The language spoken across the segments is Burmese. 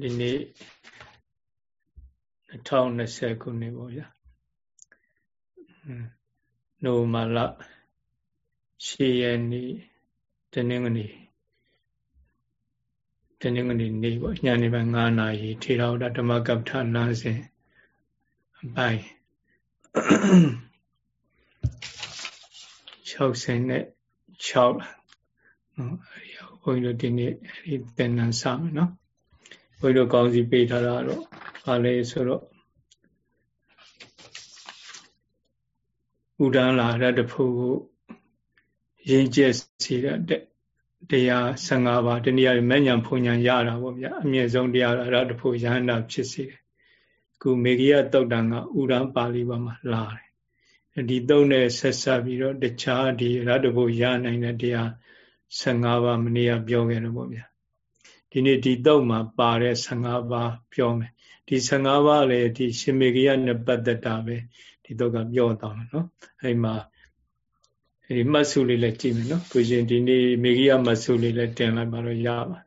ဒီနေ့2020ခုနှစ်ပေါ့ဗျာနိုမာလ10ရက်နေ့တနင်္ဂနွေတနင်္ဂနွေနေ့ပေါ့ညနေပိုင်း9နာရီထေရဝါဒဓမ္မကပ္ပဋနာစဉ်အပိုင်း60နဲ့6နော်အဲဒီဘုန်းကြီးတို့ဒီနေ့အဲဒီသင်္นานစမယ်နော် ဘုန်းကြီးတို့ကောင်းစီပေးထားတာတော့ဘာလဲဆိုတော့ဥဒန်းလာရတဖို့ကိုရင်းကျက်စီတဲ့တရား15ပါးတနည်းအားဖြင့်မဉ္ဇဉ်ဖုန်ဉဏ်ရတာပေါ့ဗျာအမြင့်ဆုံးတရားရတဖို့ရဟန္တာဖြစ်စေတယ်ခုမေဂိယတုတ်တန်ကဥဒန်းပါဠိပါမှာလာတယ်ဒီသုံးနဲ့ဆက်ဆက်ပြီးတော့တခြားဒီရတဖို့ရနိုင်တဲ့တရား15ပါးမနေ့ကပြောခဲ့တယ်ပေါ့ဗျာ ဒီနေ့ဒီတော့မှာပါတဲ့15ပါးပြောမယ်ဒီ15ပါးလည်းဒီရှင်မေဂိယနဲ့ပတ်သက်တာပဲဒီတော့ကပြောတော့မယ်နော်အဲ့မှာအဲဒီမှတ်စုလေးလည်းကြည့်မယ်နော်ကိုရှင်ဒီနေ့မေဂိယမှတ်စုလေးလည်းတင်လိုက်ပါတော့ရပါ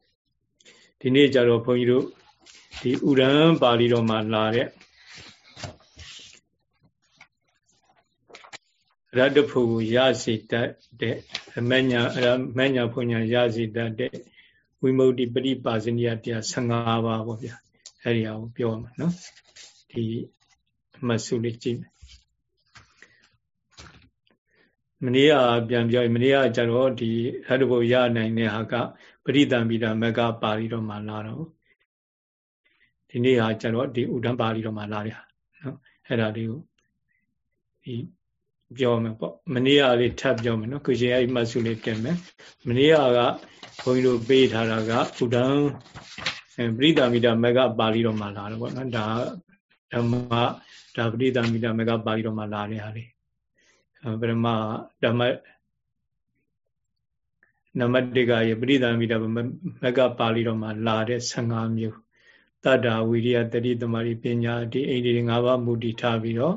ဒီနေ့ကျတော့ဘုန်းကြီးတို့ဒီဥရန်ပါဠိတော်မှာလာတဲ့ရတ္တဖို့ကိုရစေတတ်တဲ့အမညာမညာဖွညာရစေတတ်တဲ့ ဝိမု ക്തി ပရိပါဇနိယတရား15ပါးပေါ့ဗျာအဲ့ဒီအကိုပြောမှာနော်ဒီအမှတ်စုလေးကြည့်မယ်မနေ့ကပြန်ပြောမနေ့ကကျတော့ဒီရတ္တဘုရနိုင်တဲ့ဟာကပရိသံပိတာမကပါဠိတော်မှာလာတော့ဒီနေ့ဟာကျတော့ဒီဥဒ္ဒံပါဠိတော်မှာလာတဲ့ဟာနော်အဲ့ဒါလေးကိုဒီ ပြောမယ်ပေါ့မနေ့ကလေးထပ်ပြောမယ်နော်ကိုရှင်အဲ့ဒီမှတ်စုလေးတင်မယ်မနေ့ကကဘုန်းကြီးတို့ပေးထားတာကဥဒ္ဒံပရိသမီတာမကပါဠိတော်မှာလာတယ်ပေါ့နော်ဒါဓမ္မဒါပရိသမီတာမကပါဠိတော်မှာလာတဲ့ဟာလေးပရမဓမ္မနမတေကရေပရိသမီတာမကပါဠိတော်မှာလာတဲ့15မျိုးတတ္တာဝိရိယတတိသမารိပညာဒီအိန္ဒိ၅ပါးမူတည်ထားပြီးတော့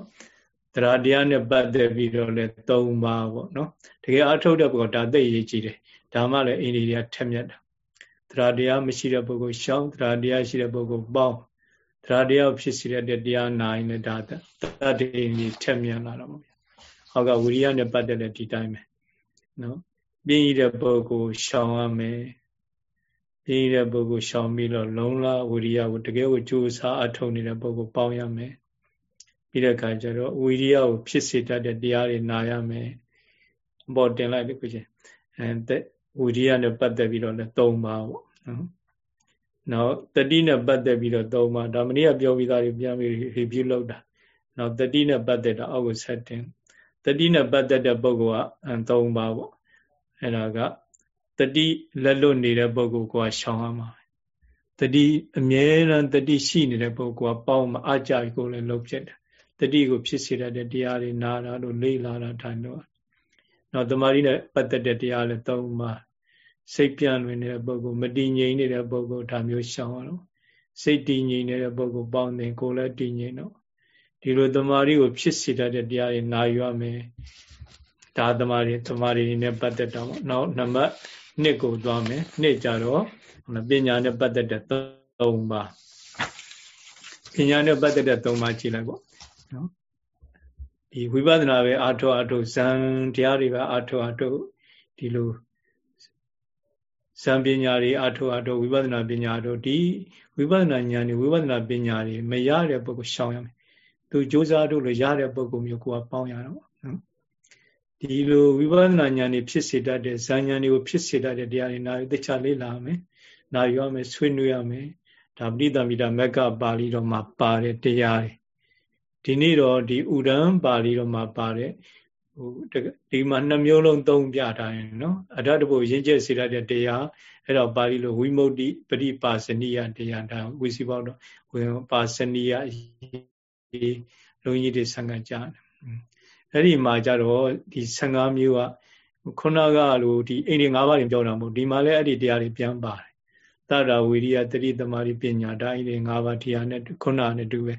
တရားတရားနဲ့ပတ်သက်ပြီးတော့လဲ၃ပါးပေါ့နော်တကယ်အထုတ်တဲ့ပုဂ္ဂိုလ်ဒါသိရေးကြည့်တယ်ဒါမှလည်းအိန္ဒိယထက်မြက်တာတရားတရားမရှိတဲ့ပုဂ္ဂိုလ်ရှောင်းတရားတရားရှိတဲ့ပုဂ္ဂိုလ်ပေါင်းတရားတရားဖြစ်စီတဲ့တရားနာရင်လည်းဒါတတ္တိကြီးထက်မြက်လာတော့ပေါ့ဟောကဝိရိယနဲ့ပတ်သက်တဲ့ဒီတိုင်းပဲနော်ပြင်းရတဲ့ပုဂ္ဂိုလ်ရှောင်းရမယ်ပြင်းရတဲ့ပုဂ္ဂိုလ်ရှောင်းပြီးတော့လုံလဝိရိယကိုတကယ်ကိုကြိုးစားအထောက်နေတဲ့ပုဂ္ဂိုလ်ပေါင်းရမယ် ပြီးတဲ့အခါကျတော့ဝိရိယကိုဖြစ်စေတတ်တဲ့တရားတွေနာရမယ်အပေါ်တင်လိုက်ပြီကိုချင်းအဲဝိရိယနဲ့ပတ်သက်ပြီးတော့လည်း၃ပါးပေါ့နော်နောက်တတိနဲ့ပတ်သက်ပြီးတော့၃ပါးဒါမနေ့ကပြောပြီးသားတွေပြန်ပြီး review လုပ်တာနောက်တတိနဲ့ပတ်သက်တာအောက်ကိုဆက်တင်တတိနဲ့ပတ်သက်တဲ့ပုဂ္ဂိုလ်က၃ပါးပေါ့အဲ့ဒါကတတိလက်လွတ်နေတဲ့ပုဂ္ဂိုလ်ကရှောင်ရမှာတတိအမြဲတမ်းတတိရှိနေတဲ့ပုဂ္ဂိုလ်ကပေါင်းမအကြိုက်ကိုလည်းလုပ်ဖြစ်တယ် တတိကိုဖြစ်စေတဲ့တရားတွေနာတာတို့လေ့လာတာထိုင်တော့နောက်တမာရီနဲ့ပတ်သက်တဲ့တရားလည်းသုံးပါစိတ်ပြန့်လွင်နေတဲ့ပုဂ္ဂိုလ်မတည်ငြိမ်နေတဲ့ပုဂ္ဂိုလ်ဒါမျိုးရှောင်ရတော့စိတ်တည်ငြိမ်နေတဲ့ပုဂ္ဂိုလ်ပေါင်းတယ်ကိုယ်လည်းတည်ငြိမ်တော့ဒီလိုတမာရီကိုဖြစ်စေတတ်တဲ့တရားတွေနာယူရမယ်ဒါတမာရီတမာရီနဲ့ပတ်သက်တော့နောက်နံပါတ်1ကိုသွားမယ်2ကြတော့ပညာနဲ့ပတ်သက်တဲ့3ပါးပညာနဲ့ပတ်သက်တဲ့3ပါးကြည့်လိုက်ပေါ့ နော်ဒီဝိပဿနာပဲအာထောအာထောဇံတရားတွေပဲအာထောအာထောဒီလိုဇံပညာတွေအာထောအာထောဝိပဿနာပညာတို့ဒီဝိပဿနာဉာဏ်တွေဝိပဿနာပညာတွေမရတဲ့ပုဂ္ဂိုလ်ရှောင်ရမယ်သူစ조사တို့လို့ရတဲ့ပုဂ္ဂိုလ်မျိုးကိုကပေါင်းရတော့နော်ဒီလိုဝိပဿနာဉာဏ်တွေဖြစ်စေတတ်တဲ့ဇာဉာဏ်တွေကိုဖြစ်စေတတ်တဲ့တရားတွေနာယူသိချလေ့လာမယ်နာယူရမယ်ဆွေးနွေးရမယ်ဒါပဋိသမီတာမက်ကပါဠိတော်မှာပါတဲ့တရားတွေ ဒီနေ့တော့ဒီဥဒံပါဠိတော်မှာပါတဲ့ဟိုဒီမှာနှစ်မျိုးလုံးသုံးပြထားရင်နော်အရတ္တဘုရင်းကျက်စေတတ်တဲ့တရားအဲ့တော့ပါဠိလိုဝိမု ക്തി ပရိပါစနိယတရားဒါဝိစီပေါတော့ဝိပါစနိယလုံးကြီးတွေဆံကကြားတယ်အဲ့ဒီမှာကြတော့ဒီ15မျိုးကခုနကလိုဒီအိန္ဒိ၅ပါးတွေပြောတာမဟုတ်ဒီမှာလည်းအဲ့ဒီတရားတွေပြန်ပါတယ်တတဝိရိယတတိသမารိပညာဒါအိန္ဒိ၅ပါးတရားနဲ့ခုနနဲ့တူပဲ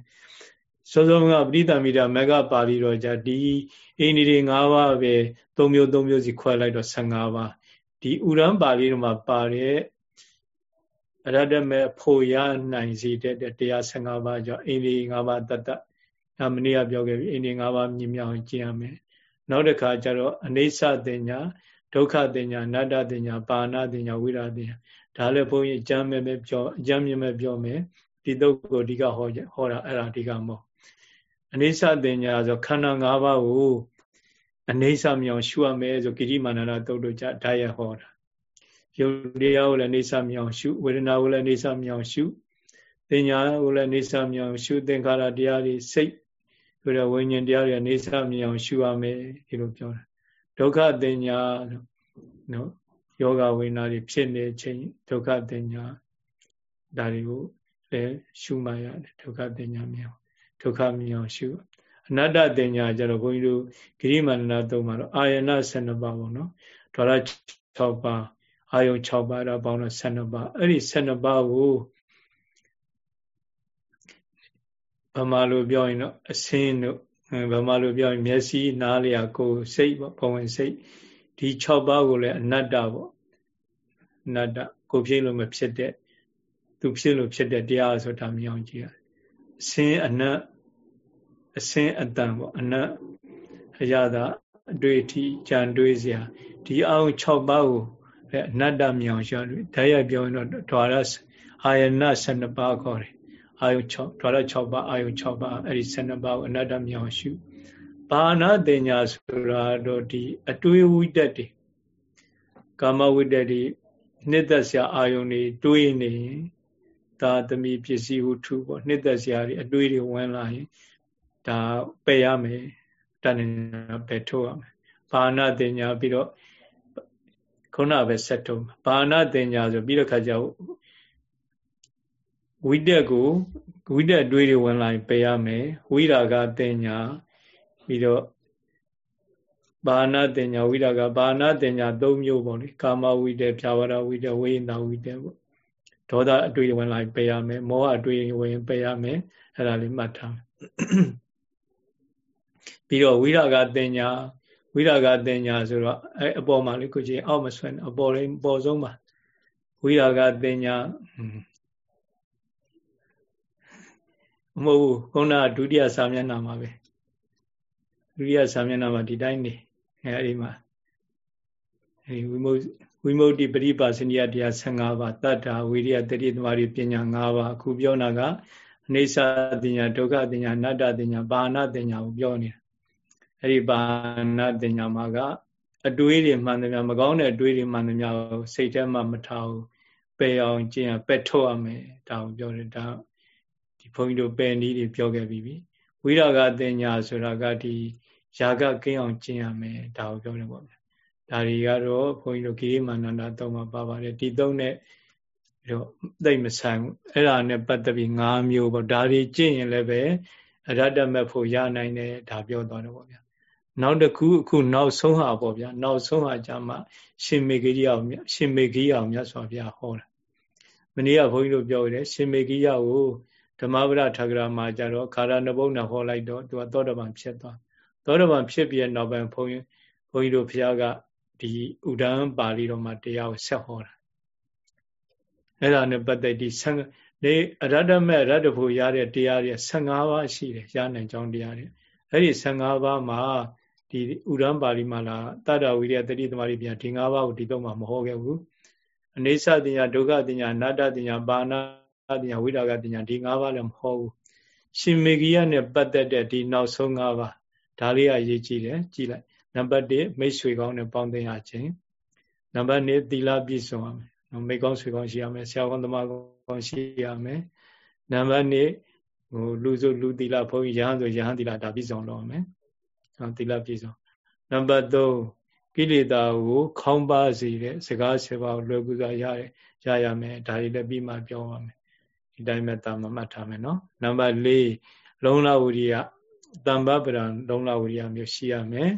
စောစောကပရိသမီတာမကပါဠိတော်ကြဒီအိန္ဒိတွေ၅ပါးပဲ၃မျိုး၃မျိုးစီခွဲလိုက်တော့15ပါးဒီဥရန်ပါဠိတော်မှာပါတဲ့အရတ္တမေဖို့ရနိုင်စေတဲ့တရား15ပါးကြောင့်အိန္ဒိ5ပါးတတ္တဒါမနေ့ကပြောခဲ့ပြီအိန္ဒိ5ပါးမြင်မြောင်ကျင့်ရမယ်နောက်တစ်ခါကျတော့အနေဆတင်ညာဒုက္ခတင်ညာအနတ္တတင်ညာပါဏတင်ညာဝိရာတင်ညာဒါလည်းဘုန်းကြီးအကျမ်းမဲ့မဲ့ပြောအကျမ်းမြင်မဲ့ပြောမယ်ဒီတုတ်ကိုအဓိကဟောဟောတာအဲ့ဒါအဓိကမဟုတ် အနေဆတင်ညာဆိုခန္ဓာ၅ပါးကိုအနေဆမြောင်ရှုရမယ်ဆိုကိရိမာနနာတုတ်တို့ကြဓာတ်ရဟောတာယုတ်တရားကိုလည်းအနေဆမြောင်ရှုဝေဒနာကိုလည်းအနေဆမြောင်ရှုတင်ညာကိုလည်းအနေဆမြောင်ရှုသင်္ခါရတရားတွေစိတ်ဆိုတော့ဝိညာဉ်တရားတွေအနေဆမြောင်ရှုရမယ်ဒီလိုပြောတာဒုက္ခတင်ညာနော်ယောဂဝိညာဉ်တွေဖြစ်နေခြင်းဒုက္ခတင်ညာဒါတွေကိုလည်းရှုမှရတယ်ဒုက္ခတင်ညာမြောင် ဒုက္ခမြောင်ရှုအနတ္တတင်ညာကျတော့ဘုန်းကြီးတို့ဂိရိမာနနာသုံးမှာတော့အာယနာ12ပါးပေါ့နော်ဒေါရ6ပါးအာယုံ6ပါးတော့ပေါင်းတော့12ပါးအဲ့ဒီ12ပါးကိုဗမာလိုပြောရင်တော့အစင်းတို့ဗမာလိုပြောရင်မျက်စိနားလျာကိုယ်စိတ်ပေါ့ဘဝင်စိတ်ဒီ6ပါးကိုလည်းအနတ္တပေါ့အနတ္တကိုဖြစ်လို့မဖြစ်တဲ့သူဖြစ်လို့ဖြစ်တဲ့တရားဆိုတာမြင်အောင်ကြည့်ရအ စင်းအနတ်အစင်းအတန်ပေါ့အနတ်အရသာအတွေ့အထိကြံတွေးစရာဒီအောင်6ပါးကိုအနတ္တမြောင်ရှာဓာတ်ရပြောရင်တော့ဒွါရအာယနာ12ပါးခေါ်တယ်အာယု6ဒွါရ6ပါးအာယု6ပါးအဲ့ဒီ12ပါးကိုအနတ္တမြောင်ရှုဘာနာတင်ညာဆိုတာတော့ဒီအတွေးဝိတက်တွေကာမဝိတက်တွေနှစ်သက်စရာအာယုန်တွေတွေးနေရင် သာသမီပစ္စည်းဟုထုပေါ့နှစ်သက်စရာတွေအတွေးတွေဝင်လာရင်ဒါပယ်ရမယ်တဏှာပယ်ထုတ်ရမယ်ဘာနာတင်ညာပြီးတော့ခုနပဲဆက်ထုံးဘာနာတင်ညာဆိုပြီးတော့ခါကျဝိတက်ကိုဝိတက်တွေးတွေဝင်လာရင်ပယ်ရမယ်ဝိရာကတင်ညာပြီးတော့ဘာနာတင်ညာဝိရာကဘာနာတင်ညာ၃မျိုးပေါ့လေကာမဝိတက်ဖြာဝရဝိတက်ဝိညာဝိတက်ပေါ့ ဒေါသအတွေ့ဝင်လာပယ်ရမယ်မောဟအတွေ့ဝင်ပယ်ရမယ်အဲ့ဒါလေးမှတ်ထားပြီးတော့ဝိရာဂတင်ညာဝိရာဂတင်ညာဆိုတော့အဲအပေါ်မှာလေးကိုကြည့်အောက်မဆွဲအပေါ်လေးအပေါ်ဆုံးပါဝိရာဂတင်ညာမဟုတ်ဘူးခုနကဒုတိယစာမျက်နှာမှာပဲဒုတိယစာမျက်နှာမှာဒီတိုင်းနေအဲဒီမှာအဲဝိမု ဝိမု ക്തി ပရိပါစနိယတရား15ပါးတတ္တာဝိရိယတတိသမารိပညာ5ပါးအခုပြောတာကအနေစာတင်ညာဒုက္ခတင်ညာအနတ္တတင်ညာဘာနာတင်ညာကိုပြောနေတာအဲ့ဒီဘာနာတင်ညာမှာကအတွေးတွေမှန်တယ်များမကောင်းတဲ့အတွေးတွေမှန်တယ်များကိုစိတ်ထဲမှာမထားဘူးပယ်အောင်ကျင့်ရပယ်ထုတ်ရမယ်ဒါကိုပြောတယ်ဒါဒီဘုန်းကြီးတို့ပယ်နည်းတွေပြောခဲ့ပြီးပြီဝိရာဂတင်ညာဆိုတာကဒီຢာကကင်းအောင်ကျင့်ရမယ်ဒါကိုပြောတယ်ပေါ့ဗျာ ဒါတွေကတော့ဘုန်းကြီးတို့ဂိရိမာနန္ဒသုံးပါပါပါတယ်ဒီသုံးနဲ့တော့သိမဆိုင်ဘူးအဲ့ဒါနဲ့ပတ်သက်ပြီး၅မျိုးပေါ့ဒါတွေကျင့်ရင်လည်းပဲအရတ္တမက်ဖို့ရနိုင်တယ်ဒါပြောသွားတယ်ပေါ့ဗျာနောက်တစ်ခုအခုနောက်ဆုံးဟာပေါ့ဗျာနောက်ဆုံးဟာကြမှာရှင်မေဂိယအောင်ရှင်မေဂိယအောင်မြတ်စွာဘုရားဟောတာမနေ့ကဘုန်းကြီးတို့ပြောရတယ်ရှင်မေဂိယကိုဓမ္မပဒထဂရမှာကြတော့ခါရနဘုံနာဟောလိုက်တော့သူကသောတပန်ဖြစ်သွားသောတပန်ဖြစ်ပြီးနောက်ပိုင်းဘုန်းကြီးဘုန်းကြီးတို့ဘုရားက ဒီဥဒန်းပါဠိတော်မှာတရားကိုဆက်ဟောတာအဲ့ဒါနဲ့ပတ်သက်ဒီနေအရတ္တမဲ့ရတ္တဖို့ရတဲ့တရားတွေ15ပါးရှိတယ်ရနိုင်ကြောင်းတရားတွေအဲ့ဒီ15ပါးမှာဒီဥဒန်းပါဠိမှာလာတတ္တဝိရိယတတိသမารိပြန်ဒီ၅ပါးကိုဒီတော့မှမဟောခဲ့ဘူးအနေဆတင်ညာဒုက္ခတင်ညာအနတ္တတင်ညာပါဏတင်ညာဝိရာဂတင်ညာဒီ၅ပါးလည်းမဟောဘူးရှင်မေဂိယနဲ့ပတ်သက်တဲ့ဒီနောက်ဆုံး၅ပါးဒါလေးအရေးကြီးတယ်ကြည်လိုက် နံပါတ်1မိတ်ဆွေကောင်းနဲ့ပေါင်းသင်းရခြင်းနံပါတ်2သီလပြည့်စုံရမယ်နော်မိတ်ကောင်းဆွေကောင်းရှိရမယ်ဆရာကောင်းသမားကောင်းရှိရမယ်နံပါတ်2ဟိုလူစုလူသီလဘုန်းကြီးရဟန်းဆိုရဟန်းသီလဒါပြည့်စုံတော့မယ်နော်သီလပြည့်စုံနံပါတ်3ကိလေသာကိုခေါင်းပါစေတဲ့စကား7ပါးကိုလွယ်ကူစွာရတယ်ရရမယ်ဒါတွေလည်းပြီးမှပြောပါမယ်ဒီတိုင်းမဲ့တာမမှတ်ထားမယ်နော်နံပါတ်4လုံလဝိရိယတမ္ပပရံလုံလဝိရိယမျိုးရှိရမယ်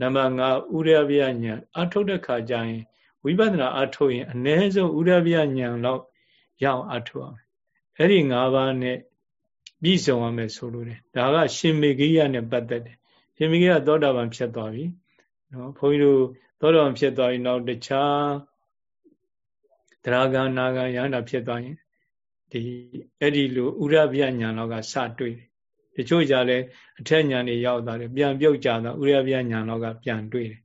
နံပါတ်5ဥရဗျညာအထုတ်တဲ့ခါကျရင်ဝိပဿနာအထုတ်ရင်အ ਨੇ ဆုံးဥရဗျညာလောက်ရအောင်အထုတ်အောင်အဲ့ဒီ၅ပါးနဲ့ပြည့်စုံရမယ်ဆိုလို့တယ်ဒါကရှင်မေဂိယနဲ့ပတ်သက်တယ်ရှင်မေဂိယသောတာပန်ဖြစ်သွားပြီနော်ဘုန်းကြီးတို့သောတာပန်ဖြစ်သွားရင်နောက်တခြားတရားကနာကရဟန္တာဖြစ်သွားရင်ဒီအဲ့ဒီလိုဥရပြညာတော့ကစတွေ့တယ် တချို့ကြလဲအထက်ညာနေရောက်သွားတယ်ပြန်ပြုတ်ကြတော့ဥရပြညာတော့ကပြန်တွေ့တယ်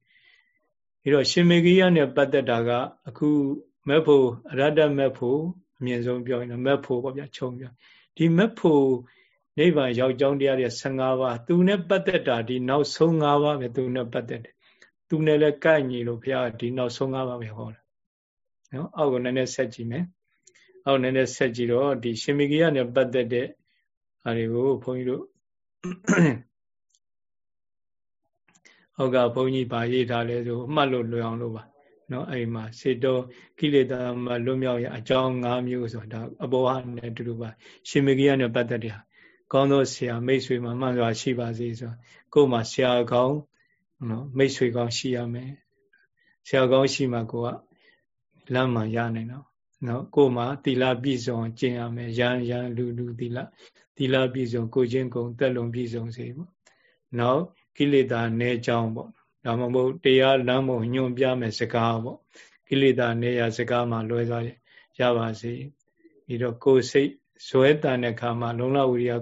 ပြီးတော့ရှင်မေဂိယနဲ့ပတ်သက်တာကအခုမက်ဖို့အရတ္တမက်ဖို့အမြင့်ဆုံးပြောရင်မက်ဖို့ပေါ့ဗျာခြုံပြောဒီမက်ဖို့နိဗ္ဗာန်ရောက်ကြောင်းတရားတွေ15ပါးသူနဲ့ပတ်သက်တာဒီနောက်ဆုံး5ပါးပဲသူနဲ့ပတ်သက်တယ်သူနဲ့လည်းကိုက်ညီလို့ဘုရားဒီနောက်ဆုံး5ပါးပဲဟောတာနော်အောက်ကိုနည်းနည်းဆက်ကြည့်မယ်အောက်နည်းနည်းဆက်ကြည့်တော့ဒီရှင်မိဂိယနဲ့ပတ်သက်တဲ့ ဟာတွေကိုဘုန်းကြီးတို့ဟောကဘုန်းကြီးဗာရေးထားလဲဆိုအမှတ်လို့လွယ်အောင်လို့ပါနော်အဲ့ဒီမှာစေတောကိလေသာမှာလွတ်မြောက်ရအကြောင်း၅မျိုးဆိုတာအဘောဟနဲ့တူတူပါရှင်မေဂိယနဲ့ပတ်သက်တဲ့ကောင်းသောဆရာမိတ်ဆွေမှာမှန်စွာရှိပါစေဆိုကိုယ်မှာဆရာကောင်းနော်မိတ်ဆွေကောင်းရှိရမယ်ဆရာကောင်းရှိမှကိုကလမ်းမှရနိုင်တော့နော်ကိုယ်မှာသီလပြည့်စုံကျင့်ရမယ်ရန်ရန်လူလူသီလ သီလပြည့်စုံကိုချင်းကုံတက်လုံးပြည့်စုံစေပေါ့နောက်ကိလေသာနည်းကြောင်းပေါ့ဒါမှမဟုတ်တရားလမ်းမညွန်ပြမယ်စကားပေါ့ကိလေသာနေရစကားမှာလွယ်သွားရပါစေပြီးတော့ကိုယ်စိတ်ဇွဲတန်တဲ့ခါမှာလုံလဝိရိယ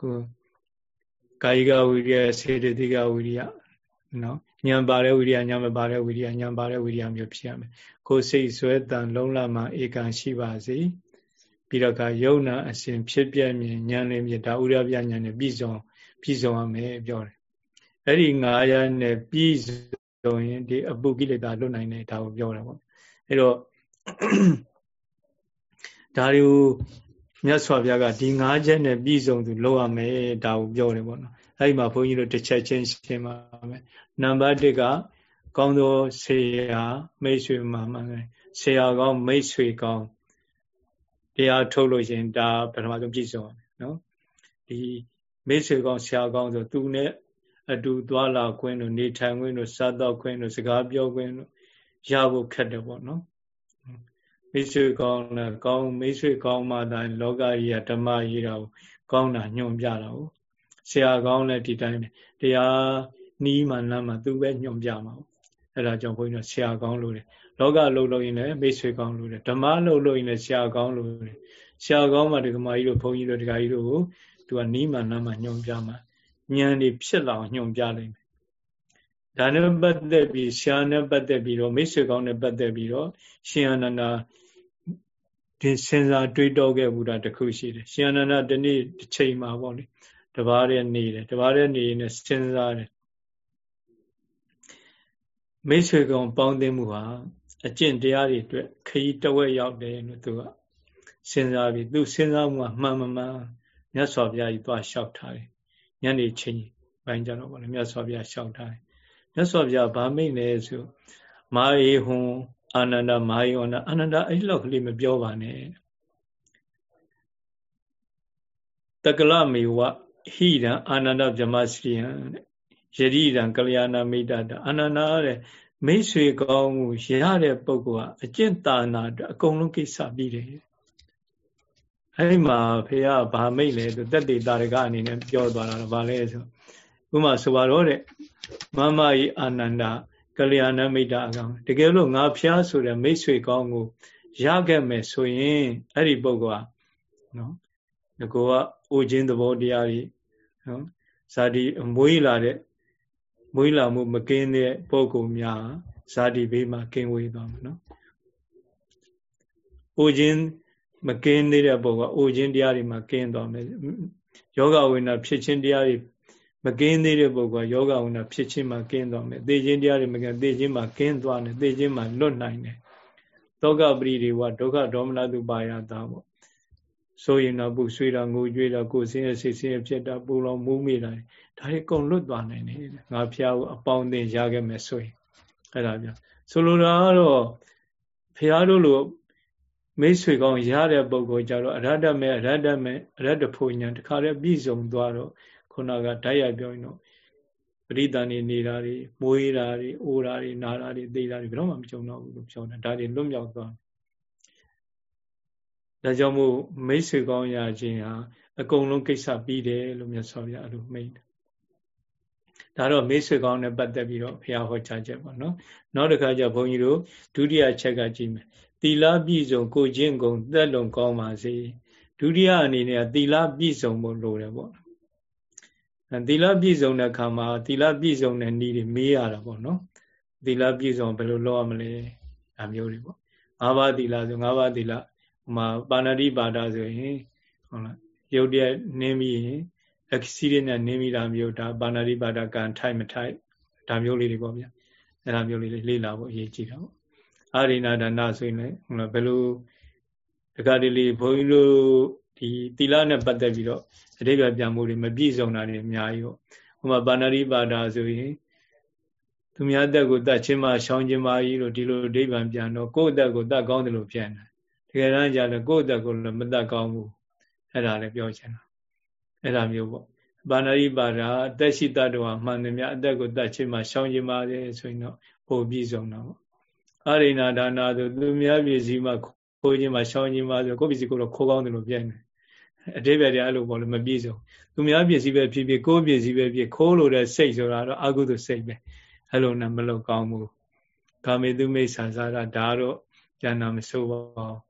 ကိုကာယကဝိရိယစေတသိကဝိရိယနော်ညံပါတဲ့ဝိရိယညံမပါတဲ့ဝိရိယညံပါတဲ့ဝိရိယမျိုးဖြစ်ရမယ်ကိုယ်စိတ်ဇွဲတန်လုံလမှာဧကံရှိပါစေ ပြီးတော့ကယုံနာအစဉ်ဖြစ်ပြမြင်ဉာဏ်လေးမြင်ဒါဥရပြဉာဏ်နဲ့ပြည့်စုံပြည့်စုံရမယ်ပြောတယ်အဲ့ဒီ9ရပ်နဲ့ပြည့်စုံရင်ဒီအပုကိလေသာလွတ်နိုင်တယ်ဒါကိုပြောတာပေါ့အဲ့တော့ဒါတွေကိုမြတ်စွာဘုရားကဒီ၅ချက်နဲ့ပြည့်စုံသူလောက်ရမယ်ဒါကိုပြောတယ်ပေါ့နော်အဲ့ဒီမှာဘုန်းကြီးတို့တစ်ချက်ချင်းရှင်းပါမယ်နံပါတ်1ကကောင်းသောဆေရာမိတ်ဆွေမှာမှန်တယ်ဆေရာကောင်းမိတ်ဆွေကောင်း တရားထုတ်လို့ရှင်ဒါပထမဆုံးပြည့်စုံတယ်နော်ဒီမိတ်ဆွေကောင်းဆရာကောင်းဆိုသူနဲ့အတူသွားလာခွင့်တို့နေထိုင်ခွင့်တို့စားတော့ခွင့်တို့စကားပြောခွင့်တို့ရဖို့ခက်တယ်ပေါ့နော်မိတ်ဆွေကောင်းလားကောင်းမိတ်ဆွေကောင်းမှသာလောကကြီးကဓမ္မကြီးတာကိုကောင်းတာညွှန်ပြတာကိုဆရာကောင်းလည်းဒီတိုင်းပဲတရားနီးမှလမ်းမှသူပဲညွှန်ပြမှာပေါ့အဲ့ဒါကြောင့်ဘုန်းကြီးတို့ဆရာကောင်းလို့တယ် လောကလှုပ်လို့ရင်လည်းမိတ်ဆွေကောင်းလို့တယ်ဓမ္မလှုပ်လို့ရင်လည်းဆရာကောင်းလို့တယ်ဆရာကောင်းမှဒီကမာကြီးတို့ဘုန်းကြီးတို့ဒီကကြီးတို့ကိုသူကနီးမှလမ်းမှညွှန်ပြမှာဉာဏ်တွေဖြစ်လာအောင်ညွှန်ပြလိုက်မယ်ဒါနဲ့ပတ်သက်ပြီးရှားနဲ့ပတ်သက်ပြီးတော့မိတ်ဆွေကောင်းနဲ့ပတ်သက်ပြီးတော့ရှင်အနန္ဒာဒီစဉ်းစားတွေးတောခဲ့ဘူးတာတခုရှိတယ်ရှင်အနန္ဒာဒီနေ့တစ်ချိန်မှာပေါ့လေတပါးရဲ့နေတယ်တပါးရဲ့နေရင်စဉ်းစားတယ်မိတ်ဆွေကောင်ပေါင်းသိမှုဟာ အကျင့်တရားတွေအတွက်ခရီးတဝက်ရောက်တယ်လို့သူကစဉ်းစားပြီးသူစဉ်းစားမှုကမှန်မှန်မြတ်စွာဘုရားကြီးသွားလျှောက်ထားတယ်ညနေချင်းပိုင်းကြတော့ဗောလေမြတ်စွာဘုရားလျှောက်ထားတယ်မြတ်စွာဘုရားဗာမိတ်လဲဆိုမာယေဟွန်အာနန္ဒမာယေဟွန်အာနန္ဒအဲ့လောက်ကလေးမပြောပါနဲ့တကလမေဝဟိရံအာနန္ဒဗြဟ္မစရိယံယရိရံကလျာဏမိတ်တအာနန္ဒတဲ့ မိတ်ဆွေကောင်းမှုရတဲ့ပုဂ္ဂိုလ်ကအကျင့်တာနာအတွက်အကုန်လုံးကိစ္စပြီးတယ်အဲ့ဒီမှာဖေကဗာမိတ်လေသူတက်တေတာရကအနေနဲ့ပြောသွားတာဗာလဲဆိုဥမာဆိုပါတော့တဲ့မမကြီးအာနန္ဒကလျာဏမိတ်တာအကောင်တကယ်လို့ငါဖျားဆိုတဲ့မိတ်ဆွေကောင်းကိုရခဲ့မယ်ဆိုရင်အဲ့ဒီပုဂ္ဂိုလ်ကနော်ငကောကအိုခြင်းသဘောတရားကြီးနော်ဇာတိမွေးလာတဲ့ မွေးလာမှုမကင်းတဲ့ပုဂ္ဂိုလ်များဇာတိဘေးမှာကင်းဝေးသွားမှာနော်အိုခြင်းမကင်းသေးတဲ့ပုဂ္ဂိုလ်ကအိုခြင်းတရားတွေမှာကင်းသွားမယ်ယောဂဝိနာဖြစ်ခြင်းတရားတွေမကင်းသေးတဲ့ပုဂ္ဂိုလ်ကယောဂဝိနာဖြစ်ခြင်းမှာကင်းသွားမယ်သိခြင်းတရားတွေမကင်းသိခြင်းမှာကင်းသွားတယ်သိခြင်းမှာလွတ်နိုင်တယ်သောကပရိဒီဝဒုက္ခဒေါမနတုပါယတာပေါ့ ဆိုရင်တော့ပူဆွေးတာငိုကြွေးတာကိုယ်စင်းရစိတ်စင်းရဖြစ်တာပူလောင်မူးမိတာဒါတွေအကုန်လွတ်သွားနိုင်တယ်ငါဖျားကိုအပေါင်းအသင်းရခဲ့မယ်ဆိုရင်အဲ့ဒါပြဆိုလိုတာကတော့ဖျားတို့လိုမိတ်ဆွေကောင်းရတဲ့ပုံကိုကြတော့အရတ္တမေအရတ္တမေအရတ္တဖို့ညာတခါတည်းပြည့်စုံသွားတော့ခုနကဓာတ်ရပြောရင်တော့ပရိသန်နေနေတာတွေမွေးတာတွေအိုးတာတွေနာတာတွေသိတာတွေဘယ်တော့မှမကြုံတော့ဘူးလို့ပြောတာဒါတွေလွတ်မြောက်သွား ဒါကြောင့်မို့မိတ်ဆွေကောင်းရခြင်းဟာအကုန်လုံးကိစ္စပြီးတယ်လို့မြတ်စွာဘုရားအဲ့လိုမိန့်တယ်ဒါတော့မိတ်ဆွေကောင်းနဲ့ပတ်သက်ပြီးတော့ဘုရားဟောကြားချက်ပေါ့နော်နောက်တစ်ခါကျဘုန်းကြီးတို့ဒုတိယချက်ကကြည့်မယ်သီလပြည့်စုံကိုကျင့်ကုန်သက်လုံကောင်းပါစေဒုတိယအနေနဲ့သီလပြည့်စုံဖို့လိုတယ်ပေါ့သီလပြည့်စုံတဲ့ခါမှာသီလပြည့်စုံတဲ့နည်းတွေမေးရတာပေါ့နော်သီလပြည့်စုံဘယ်လိုလုပ်ရမလဲဒါမျိုးတွေပေါ့၅ပါးသီလဆို၅ပါးသီလဟို မှာပါဏာတိပါဒဆိုရင်ဟုတ်လားရုပ်တရက်နင်းပြီးရင်အခစီရနဲ့နင်းပြီးတာမျိုးဒါပါဏာတိပါဒကံထိုက်မထိုက်ဒါမျိုးလေးတွေပေါ့ဗျာအဲ့ဒါမျိုးလေးတွေလေ့လာဖို့အရေးကြီးတာပေါ့အာရိဏဒါနဆိုရင်လည်းဟုတ်လားဘယ်လိုတခါတလေဘုန်းကြီးတို့ဒီသီလနဲ့ပတ်သက်ပြီးတော့အတိပ္ပယ်ပြန်မှုတွေမပြည့်စုံတာတွေအများကြီးပေါ့ဟိုမှာပါဏာတိပါဒဆိုရင်သူများတက်ကိုတတ်ချင်းမှရှောင်းချင်းမှကြီးလို့ဒီလိုအတိပ္ပယ်ပြန်တော့ကိုယ့်အတက်ကိုတတ်ကောင်းတယ်လို့ပြန်တယ် တကယ်တမ်းကျတော့ကိုယ့်အတက်ကိုလည်းမတတ်ကောင်းဘူးအဲ့ဒါလည်းပြောချင်တာအဲ့ဒါမျိုးပေါ့ပါဏာတိပါဒအသက်ရှိတတ်တော်မှန်တယ်များအသက်ကိုတတ်ချင်းမှရှောင်းချင်းမှတယ်ဆိုရင်တော့ပိုပြည့်စုံတာပေါ့အရိဏဒါနာဆိုသူများပြည်စည်းမှခိုးခြင်းမှရှောင်းခြင်းမှဆိုကိုယ့်ပြည်စည်းကိုတော့ခိုးကောင်းတယ်လို့ပြန်တယ်အတိပ္ပယ်တွေအဲ့လိုပေါ့လို့မပြည့်စုံသူများပစ္စည်းပဲဖြစ်ဖြစ်ကိုယ်ပစ္စည်းပဲဖြစ်ခိုးလို့တဲ့စိတ်ဆိုတာတော့အကုသိုလ်စိတ်ပဲအဲ့လိုနဲ့မလုပ်ကောင်းဘူးကာမေတုမိစ္ဆာစာရဒါတော့ဉာဏ်မဆိုးပါဘူး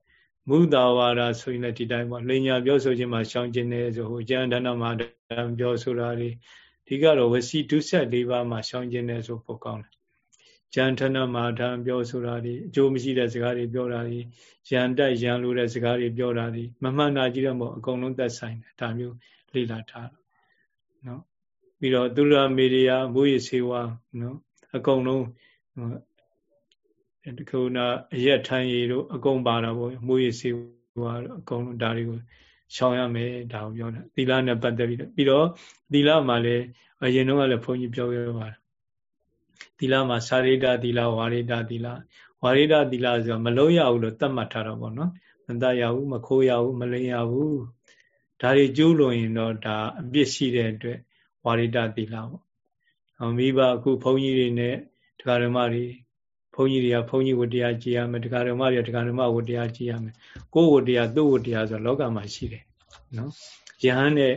မုဒဝါဒဆိုရင်လည်းဒီတိုင်းပေါ့လိညာပြောဆိုခြင်းမှာရှောင်ခြင်းနဲ့ဆိုဟိုဉာဏ်ဒဏမှာပြောဆိုတာတွေဒီကတော့ဝစီဒုဆက်၄ပါးမှာရှောင်ခြင်းနဲ့ဆိုပိုကောင်းတယ်ကြံထဏမာထံပြောဆိုတာဒီအကျိုးမရှိတဲ့စကားတွေပြောတာဒီရန်တိုက်ရန်လိုတဲ့စကားတွေပြောတာဒီမမှန်တာကြီးတော့မဟုတ်အကုန်လုံးသက်ဆိုင်တယ်ဒါမျိုးလေ့လာထားနော်ပြီးတော့သုရမေရိယာမိုးရစေဝါနော်အကုန်လုံး တခုနာအရက်ထမ်းရည်တို့အကုန်ပါတာပေါ့မိုးရစေဝါအကုန်လုံးဒါတွေကိုရှောင်ရမယ်ဒါကိုပြောတာသီလနဲ့ပတ်သက်ပြီးတော့ပြီးတော့သီလမှာလည်းအရင်တော့ကလည်းဘုန်းကြီးပြောခဲ့ပါတယ်သီလမှာစာရိတ္တသီလဝါရိတ္တသီလဝါရိတ္တသီလဆိုတော့မလုံးရဘူးလို့သတ်မှတ်ထားတော့ဗောနော်မတတ်ရဘူးမခိုးရဘူးမလင်းရဘူးဒါတွေကျိုးလွန်ရင်တော့ဒါအပြစ်ရှိတဲ့အတွက်ဝါရိတသီလပေါ့။မိဘအခုဘုန်းကြီးတွေနဲ့တရားဓမ္မတွေ ဘုန်းကြီးတွေကဘုန်းကြီးဝတရားကြည်ရမယ်တရားဓမ္မတွေကတရားဓမ္မဝတရားကြည်ရမယ်။ကိုယ်ဝတရားသူ့ဝတရားဆိုလောကမှာရှိတယ်နော်။ယဟန်နဲ့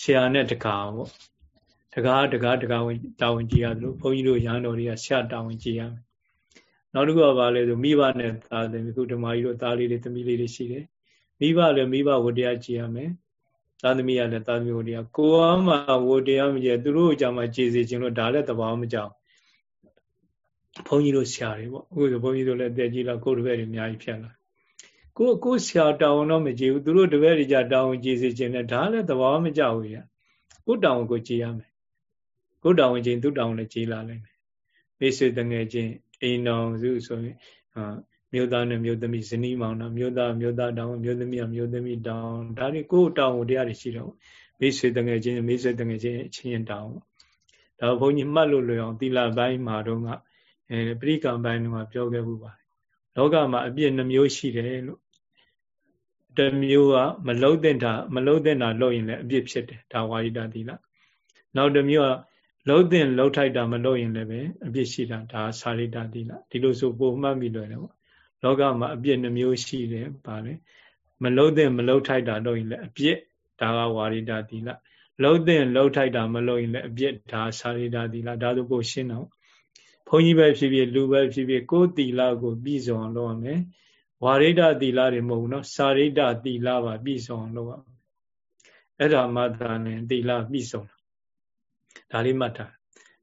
ဆရာနဲ့တကာပေါ့။တကားတကားတကားဝင်တာဝန်ကြည်ရတယ်လို့ဘုန်းကြီးတို့ရဟန်းတော်တွေကဆရာတာဝန်ကြည်ရမယ်။နောက်တစ်ခုကဘာလဲဆိုမိဘနဲ့သားတယ်အခုဓမ္မကြီးတို့သားလေးတွေသမီးလေးတွေရှိတယ်မိဘလည်းမိဘဝတရားကြည်ရမယ်သာသမီရလည်းသာသမီဝတရားကိုယ်အမှဝတရားမကြည်သူတို့ကြောင့်မှကြည်စီခြင်းလို့ဒါလည်းတဘာမကြောက် ဘုန်းကြီးတို့ဆရာတွေပေါ့အခုဆိုဘုန်းကြီးတို့လည်းတက်ကြီးလာကိုယ်တပည့်တွေအများကြီးဖြစ်လာကိုကိုဆရာတောင်းတော့မကြည်ဘူးသူတို့တပည့်တွေကြတောင်းကြည်စီခြင်းနဲ့ဒါလည်းတဘာမကြောက်ဘူးရကိုတောင်းကိုကြည်ရမယ်ကိုတောင်းခြင်းသူတောင်းလည်းကြည်လာလိမ့်မယ်မိတ်ဆွေတငယ်ချင်းအိမ်တော်စုဆိုရင်မြို့သားနဲ့မြို့သမီးဇနီးမောင်နှံမြို့သားမြို့သားတောင်းမြို့သမီးကမြို့သမီးတောင်းဒါတွေကိုယ်တောင်းကိုတရားတွေရှိတော့မိတ်ဆွေတငယ်ချင်းမိတ်ဆွေတငယ်ချင်းအချင်းတောင်းဒါဘုန်းကြီးမှတ်လို့လွယ်အောင်သီလပိုင်းမှာတော့က အဲပရိကံပိုင်းတော့ပြောခဲ့မှုပါတယ်လောကမှာအပြစ်နှမျိုးရှိတယ်လို့တမျိုးကမလုံးတဲ့တာမလုံးတဲ့တာလုပ်ရင်လည်းအပြစ်ဖြစ်တယ်ဒါဝါရိတသီလနောက်တစ်မျိုးကလုံးတဲ့လုံးထိုက်တာမလုပ်ရင်လည်းပဲအပြစ်ရှိတာဒါသာရိတသီလဒီလိုဆိုပုံမှတ်မိလွယ်တယ်ပေါ့လောကမှာအပြစ်နှမျိုးရှိတယ်ဗာလေမလုံးတဲ့မလုံးထိုက်တာတော့ရင်လည်းအပြစ်ဒါကဝါရိဒသီလလုံးတဲ့လုံးထိုက်တာမလုံးရင်လည်းအပြစ်ဒါစာရိဒသီလဒါဆိုကိုရှင်းတော့ ဘုန်းကြီးပဲဖြစ်ဖြစ်လူပဲဖြစ်ဖြစ်ကိုယ်တီလာကိုပြည့်စုံအောင်လုပ်ရမယ်ဝါရိဒတီလာတွေမဟုတ်ဘူးနော်စာရိဒတီလာပါပြည့်စုံအောင်လုပ်ရမယ်အဲ့ဒါမှသာလင်တီလာပြည့်စုံတာဒါလေးမှတ်ထား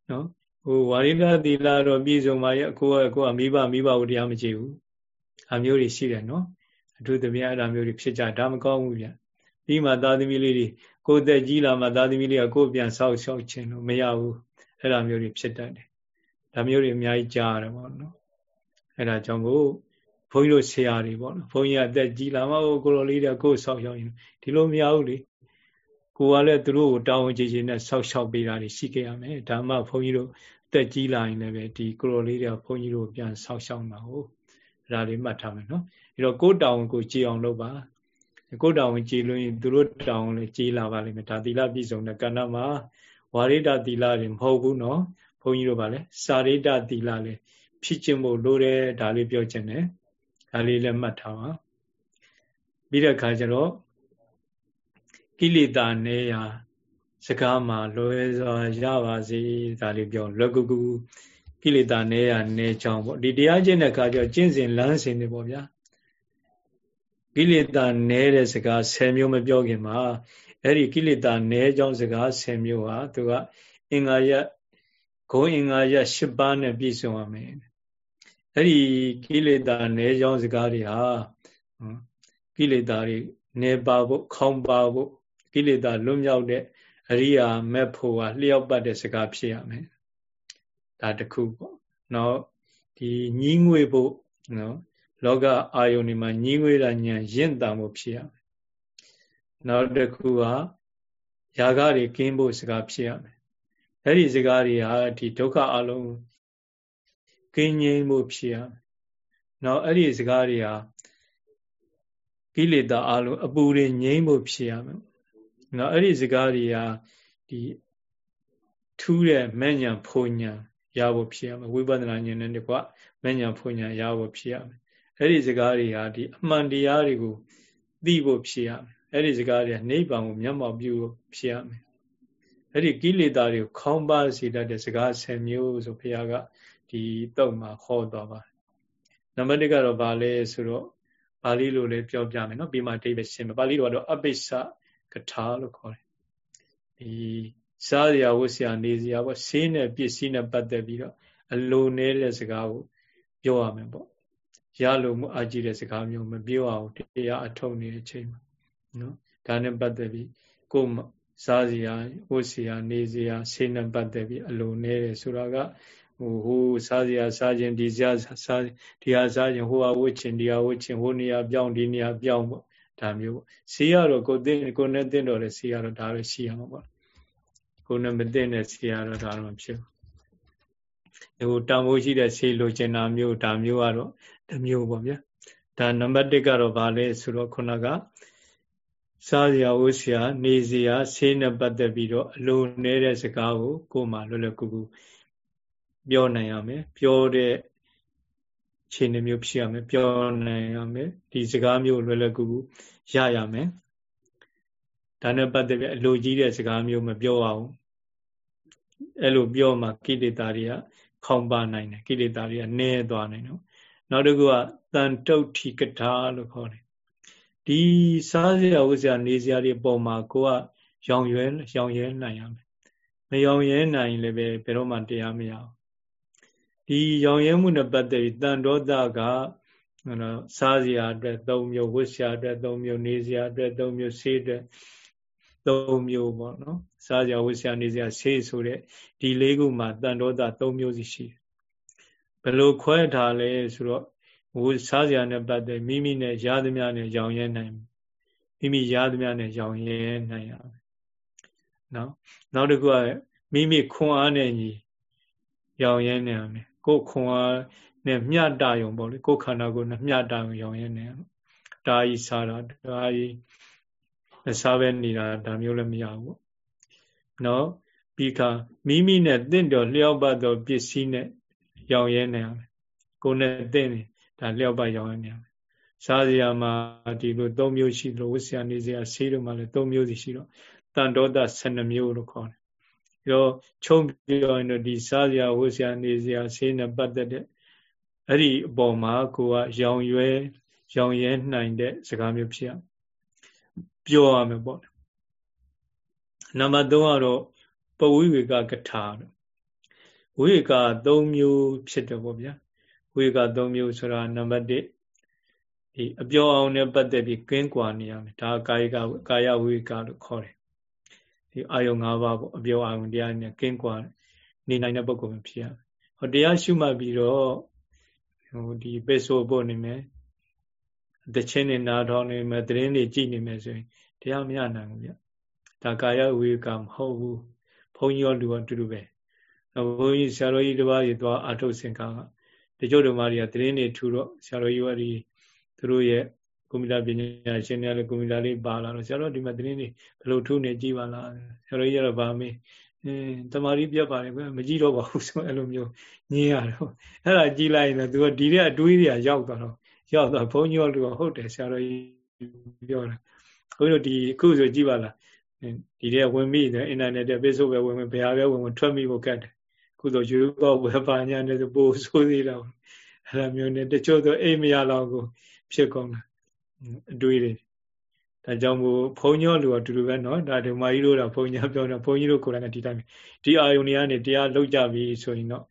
နော်ဟိုဝါရိဒတီလာတော့ပြည့်စုံပါရဲ့အကိုကအကိုကမိဘမိဘကိုတရားမကြည့်ဘူးအမျိုးတွေရှိတယ်နော်အထူးသဖြင့်အဲ့ဒါမျိုးတွေဖြစ်ကြဒါမကောင်းဘူးဗျပြီးမှသားသမီးလေးတွေကိုယ်သက်ကြီးလာမှသားသမီးလေးကကိုယ်ပြန်ဆောက်ရှောက်ခြင်းလို့မရဘူးအဲ့ဒါမျိုးတွေဖြစ်တတ်တယ် ဒါမျိုးတွေအများကြီးကြားရတယ်ပေါ့နော်အဲ့ဒါကြောင့်ကိုဘုန်းကြီးတို့ဆရာတွေပေါ့နော်ဘုန်းကြီးကအသက်ကြီးလာမှကိုလိုလေးတွေကကိုယ်ဆောက်ရှောက်ရင်ဒီလိုမရဘူးလေကိုကလည်းသူတို့ကိုတောင်းဝန်ကြည်ခြင်းနဲ့ဆောက်ရှောက်ပေးတာတွေရှိခဲ့ရမယ်ဒါမှဘုန်းကြီးတို့တက်ကြီးလာရင်လည်းပဲဒီကိုလိုလေးတွေကဘုန်းကြီးတို့ပြန်ဆောက်ရှောက်တာဟုတ်ဒါလေးမှတ်ထားမယ်နော်အဲတော့ကိုတောင်းကိုကြည်အောင်လုပ်ပါကိုတောင်းကြည်လို့ရင်သူတို့တောင်းလည်းကြည်လာပါလိမ့်မယ်ဒါသီလပြည့်စုံတဲ့ကဏ္ဍမှာဝါရိဒသီလတွေမဟုတ်ဘူးနော် ဘုန်းကြီးတို့ဗာလဲစာရိဒသီလလည်းဖြစ်ခြင်းမို့လိုတယ်ဒါလေးပြောချင်တယ်ဒါလေးလည်းမှတ်ထားပါပြီးတဲ့အခါကျတော့ကိလေသာနေရာစကားမှာလွယ်စွာရပါစေဒါလေးပြောလွယ်ကူကူကိလေသာနဲရနဲချောင်းပေါ့ဒီတရားကျင့်တဲ့အခါကျကျင့်စဉ်လမ်းစဉ်တွေပေါ့ဗျာကိလေသာနဲတဲ့စကား10မျိုးမပြောခင်မှာအဲ့ဒီကိလေသာနဲချောင်းစကား10မျိုးဟာသူကအင်္ဂါရ ဂုံအင်္ဂါရ10ပါးနဲ့ပြည့်စုံရမယ်အဲ့ဒီကိလေသာနဲချောင်းစကားတွေဟာကိလေသာတွေနေပါဖို့ခေါင်းပါဖို့ကိလေသာလွတ်မြောက်တဲ့အရိယာမက်ဖို့ဟာလျှောက်ပတ်တဲ့စကားဖြစ်ရမယ်ဒါတခုပေါ့နောက်ဒီညီးငွေဖို့နော်လောကအာယုန်ဒီမှာညီးငွေတာညာရင့်တန်ဖို့ဖြစ်ရမယ်နောက်တစ်ခုကယာဂတွေကင်းဖို့စကားဖြစ်ရမယ် အဲ့ဒီစကားတွေဟာဒီဒုက္ခအလုံးကင်းငြိမ်းဖို့ဖြစ်ရမယ်နောက်အဲ့ဒီစကားတွေဟာကိလေသာအလုံးအပူတွေငြိမ်းဖို့ဖြစ်ရမယ်နော်အဲ့ဒီစကားတွေကဒီထူးတဲ့မဲ့ညာဖုန်ညာရဖို့ဖြစ်ရမယ်ဝိပဿနာဉာဏ်နဲ့တကွမဲ့ညာဖုန်ညာရဖို့ဖြစ်ရမယ်အဲ့ဒီစကားတွေဟာဒီအမှန်တရားတွေကိုသိဖို့ဖြစ်ရမယ်အဲ့ဒီစကားတွေကနိဗ္ဗာန်ကိုမျက်မှောက်ပြုဖို့ဖြစ်ရမယ် အဲ့ဒီကိလေသာတွေကိုခေါင်းပါစေတတ်တဲ့စကား10မျိုးဆိုဘုရားကဒီတုတ်မှာဟောသွားပါတယ်နံပါတ်1ကတော့ဗာလဲဆိုတော့ပါဠိလိုလည်းပြောပြမယ်နော်ပြီးမှအဓိပ္ပာယ်ရှင်းမယ်ပါဠိလိုကတော့အပိစ္ဆကထာလို့ခေါ်တယ်ဒီစားရဝတ်စရာနေစရာပေါ့ဆေးနဲ့ပစ္စည်းနဲ့ပတ်သက်ပြီးတော့အလိုနေတဲ့စကားကိုပြောရမယ်ပေါ့ရလို့မှုအကြည့်တဲ့စကားမျိုးမပြောအောင်တရားအထုံနေတဲ့ချိန်မှာနော်ဒါနဲ့ပတ်သက်ပြီးကိုယ် စားစရာဝတ်စရာနေစရာဆေးနဲ့ပတ်သက်ပြီးအလိုနေတယ်ဆိုတာကဟိုဟိုစားစရာစားခြင်းဒီစရာစားဒီဟာစားခြင်းဟိုဟာဝတ်ခြင်းဒီဟာဝတ်ခြင်းဟိုနေရာပြောင်းဒီနေရာပြောင်းပေါ့ဒါမျိုးပေါ့ဆေးရတော့ကိုသိကိုနဲ့သိတော့လေဆေးရတော့ဒါပဲရှိရမှာပေါ့ကိုနဲ့မသိတဲ့ဆေးရတော့ဒါတော့မဖြစ်ဘူးဟိုတန်ဖိုးရှိတဲ့ဆေးလိုချင်တာမျိုးဒါမျိုးကတော့တမျိုးပေါ့ဗျာဒါနံပါတ်1ကတော့ဗာလဲဆိုတော့ခုနက စားစရာဝတ်စရာနေစရာဆေးနဲ့ပတ်သက်ပြီးတော့အလိုနေတဲ့စကားကို ကိုယ်မှလွယ်လွယ်ကူကူပြောနိုင်ရမယ်ပြောတဲ့ခြေနှမျိုးဖြစ်ရမယ်ပြောနိုင်ရမယ်ဒီစကားမျိုးလွယ်လွယ်ကူကူရရမယ်ဒါနဲ့ပတ်သက်ပြီးအလိုကြီးတဲ့စကားမျိုးမပြောအောင်အဲ့လိုပြောမှကိလေသာတွေကခေါင်ပါနိုင်တယ်ကိလေသာတွေကနည်းသွားနိုင်တော့နောက်တစ်ခုကတန်တုတ်ထီကထာလို့ခေါ်တယ် ဒီစားစရာဝတ်စရာနေစရာတွေပုံမှာကိုကရောင်ရွယ်ရောင်ရဲနိုင်ရမယ်မရောင်ရဲနိုင်လည်းပဲဘယ်တော့မှတရားမရအောင်ဒီရောင်ရဲမှုနဲ့ပတ်သက်ပြီးတန်ဒေါသကနော်စားစရာအတွက်၃မျိုးဝတ်စရာအတွက်၃မျိုးနေစရာအတွက်၃မျိုးဆေးအတွက်၃မျိုးပေါ့နော်စားစရာဝတ်စရာနေစရာဆေးဆိုတဲ့ဒီလေးခုမှာတန်ဒေါသ၃မျိုးစီရှိတယ်ဘယ်လိုခွဲထားလဲဆိုတော့ ဝတ်စားစရာနဲ့ပတ်သက်မိမိနဲ့ရားသမျှနဲ့ရောင်ရဲနိုင်မိမိရားသမျှနဲ့ရောင်ရဲနိုင်ရမယ်နော်နောက်တစ်ခုကမိမိခွန်အားနဲ့ညီရောင်ရဲနိုင်ရမယ်ကိုယ်ခွန်အားနဲ့မျှတယုံပေါ့လေကိုယ်ခန္ဓာကိုယ်နဲ့မျှတယုံရောင်ရဲနိုင်ရမယ်ဒါကြီးစားတာဒါကြီးမစားပဲနေတာဒါမျိုးလည်းမရဘူးနော်ပြီးခါမိမိနဲ့တင့်တော်လျှောက်ပတ်သောပစ္စည်းနဲ့ရောင်ရဲနိုင်ရမယ်ကိုယ်နဲ့တင့်တယ် ဒါလျှောက်ပတ်ရောင်ရဲနိုင်ရမယ်စားစရာမှာဒီလို၃မျိုးရှိတယ်လို့ဝတ်စရာနေစရာဆေးတို့မှာလည်း၃မျိုးစီရှိတော့တန်တောတ12မျိုးလို့ခေါ်တယ်ပြီးတော့ချုံပြောရင်တော့ဒီစားစရာဝတ်စရာနေစရာဆေးနဲ့ပတ်သက်တဲ့အဲ့ဒီအပေါ်မှာကိုကရောင်ရွယ်ရောင်ရဲနိုင်တဲ့စကားမျိုးဖြစ်ရပြောရမယ်ပေါ့နံပါတ်3ကတော့ပဝိဝေကကထာဝိဝေက3မျိုးဖြစ်တယ်ပေါ့ဗျာ ဝိဝေက3မျိုးဆိုတာနံပါတ်1ဒီအပြောအောင်နဲ့ပတ်သက်ပြီးကင်းကွာနေရမယ်ဒါကာယကကာယဝိဝေကလို့ခေါ်တယ်ဒီအာယုံ၅ပါးပေါ့အပြောအာယုံတရားနဲ့ကင်းကွာနေနိုင်တဲ့ပုဂ္ဂိုလ်မျိုးဖြစ်ရမယ်ဟောတရားရှုမှတ်ပြီးတော့ဟိုဒီပေဆိုဖို့နေမယ်တချင်းနေနာထောင်းနေမယ်သတင်းတွေကြည့်နေမယ်ဆိုရင်တရားမရနိုင်ဘူးဗျဒါကာယဝိကမဟုတ်ဘူးဘုန်းကြီးရောလူရောတူတူပဲဘုန်းကြီးဆရာတော်ကြီးတစ်ပါးကြီးသွားအာထုတ်စင်ကား ကတချို့ဓမ္မတွေကသတင်းတွေထူတော့ဆရာတော်ကြီးကဒီသူတို့ရဲ့ကွန်ပျူတာပညာရှင်တွေလည်းကွန်ပျူတာလေးပါလာတော့ဆရာတော်ဒီမှာသတင်းတွေဘယ်လိုထူနေကြည့်ပါလားဆရာတော်ကြီးကတော့ဗာမေးအင်းတမာရီပြတ်ပါတယ်ကွမကြည့်တော့ပါဘူးဆိုအဲ့လိုမျိုးညင်းရတော့အဲ့ဒါကြည့်လိုက်ရင်လည်းသူကဒီတဲ့အတွေးတွေကရောက်သွားတော့ရောက်သွားဘုန်းကြီးတို့ကဟုတ်တယ်ဆရာတော်ကြီးပြောတယ်ဘုန်းကြီးတို့ဒီအခုဆိုကြည့်ပါလားဒီတဲ့ဝင်မိတယ်အင်တာနက်တဲ့ Facebook ပဲဝင်ဝင်ဘယ်ဟာပဲဝင်ဝင်ထွက်မိဖို့ကတ်တယ်ခုကုသိုလ်ယူကောဝေပါညာနဲ့ပို့ဆိုးသေးတော့ အဲ့လိုမျိုးနဲ့တချို့ဆိုအိမ်မရတော့ကိုဖြစ်ကုန်တာအတွေးတွေဒါကြောင့်မို့ဘုန်းကြီးတို့ကတူတူပဲเนาะဒါဓမ္မကြီးတို့ကဘုန်းကြီးပြောတာဘုန်းကြီးတို့ကိုယ်တိုင်ကဒီတိုင်းဒီအာယုန်တွေကနေတရားလောက်ကြပြီဆိုရင်တော့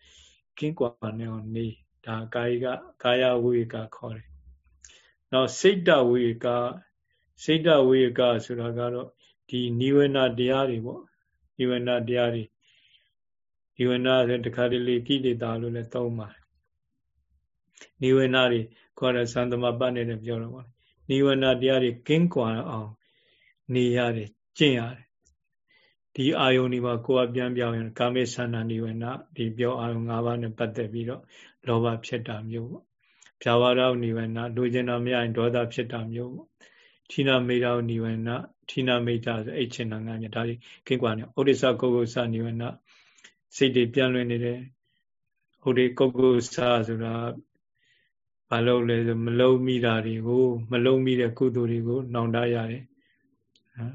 ကင်းကွာနေအောင်နေဒါကာယကကာယဝိကခေါ်တယ်။နောက်စိတ်တဝိကစိတ်တဝိကဆိုတာကတော့ဒီနိဝေနတရားတွေပေါ့နိဝေနတရားတွေနိဝေနဆိုတခါတလေကိလေသာလို့လည်းသုံးပါတယ်။ နိဝေနတွေခေါ်တဲ့သံသမပတ်နဲ့ပြောတော့ပေါ့နိဝေနတရားတွေကင်းကွာအောင်နေရတယ်ကျင့်ရတယ်ဒီအာယုန်ဒီမှာကိုယ်ကပြန်ပြောင်းရင်ကာမေသန္တာနိဝေနဒီပြောအာယုန်၅ပါးနဲ့ပတ်သက်ပြီးတော့လောဘဖြစ်တာမျိုးပေါ့ဖြာဝရနိဝေနလူကျင်တာမရရင်ဒေါသဖြစ်တာမျိုးပေါ့ဌိနမေတာနိဝေနဌိနမေတာဆိုအိတ်ချင်တာငါမြဒါဒီကင်းကွာနေဩဒိစ္စကုက္ကုသနိဝေနစိတ်တွေပြန်လွင်နေတယ်ဩဒိကုက္ကုသဆိုတာ ဘာလို့လဲဆိုမလုံးမိတာတွေကို မလုံးမိတဲ့ကုသိုလ်တွေကို နှောင်တရတယ်နော်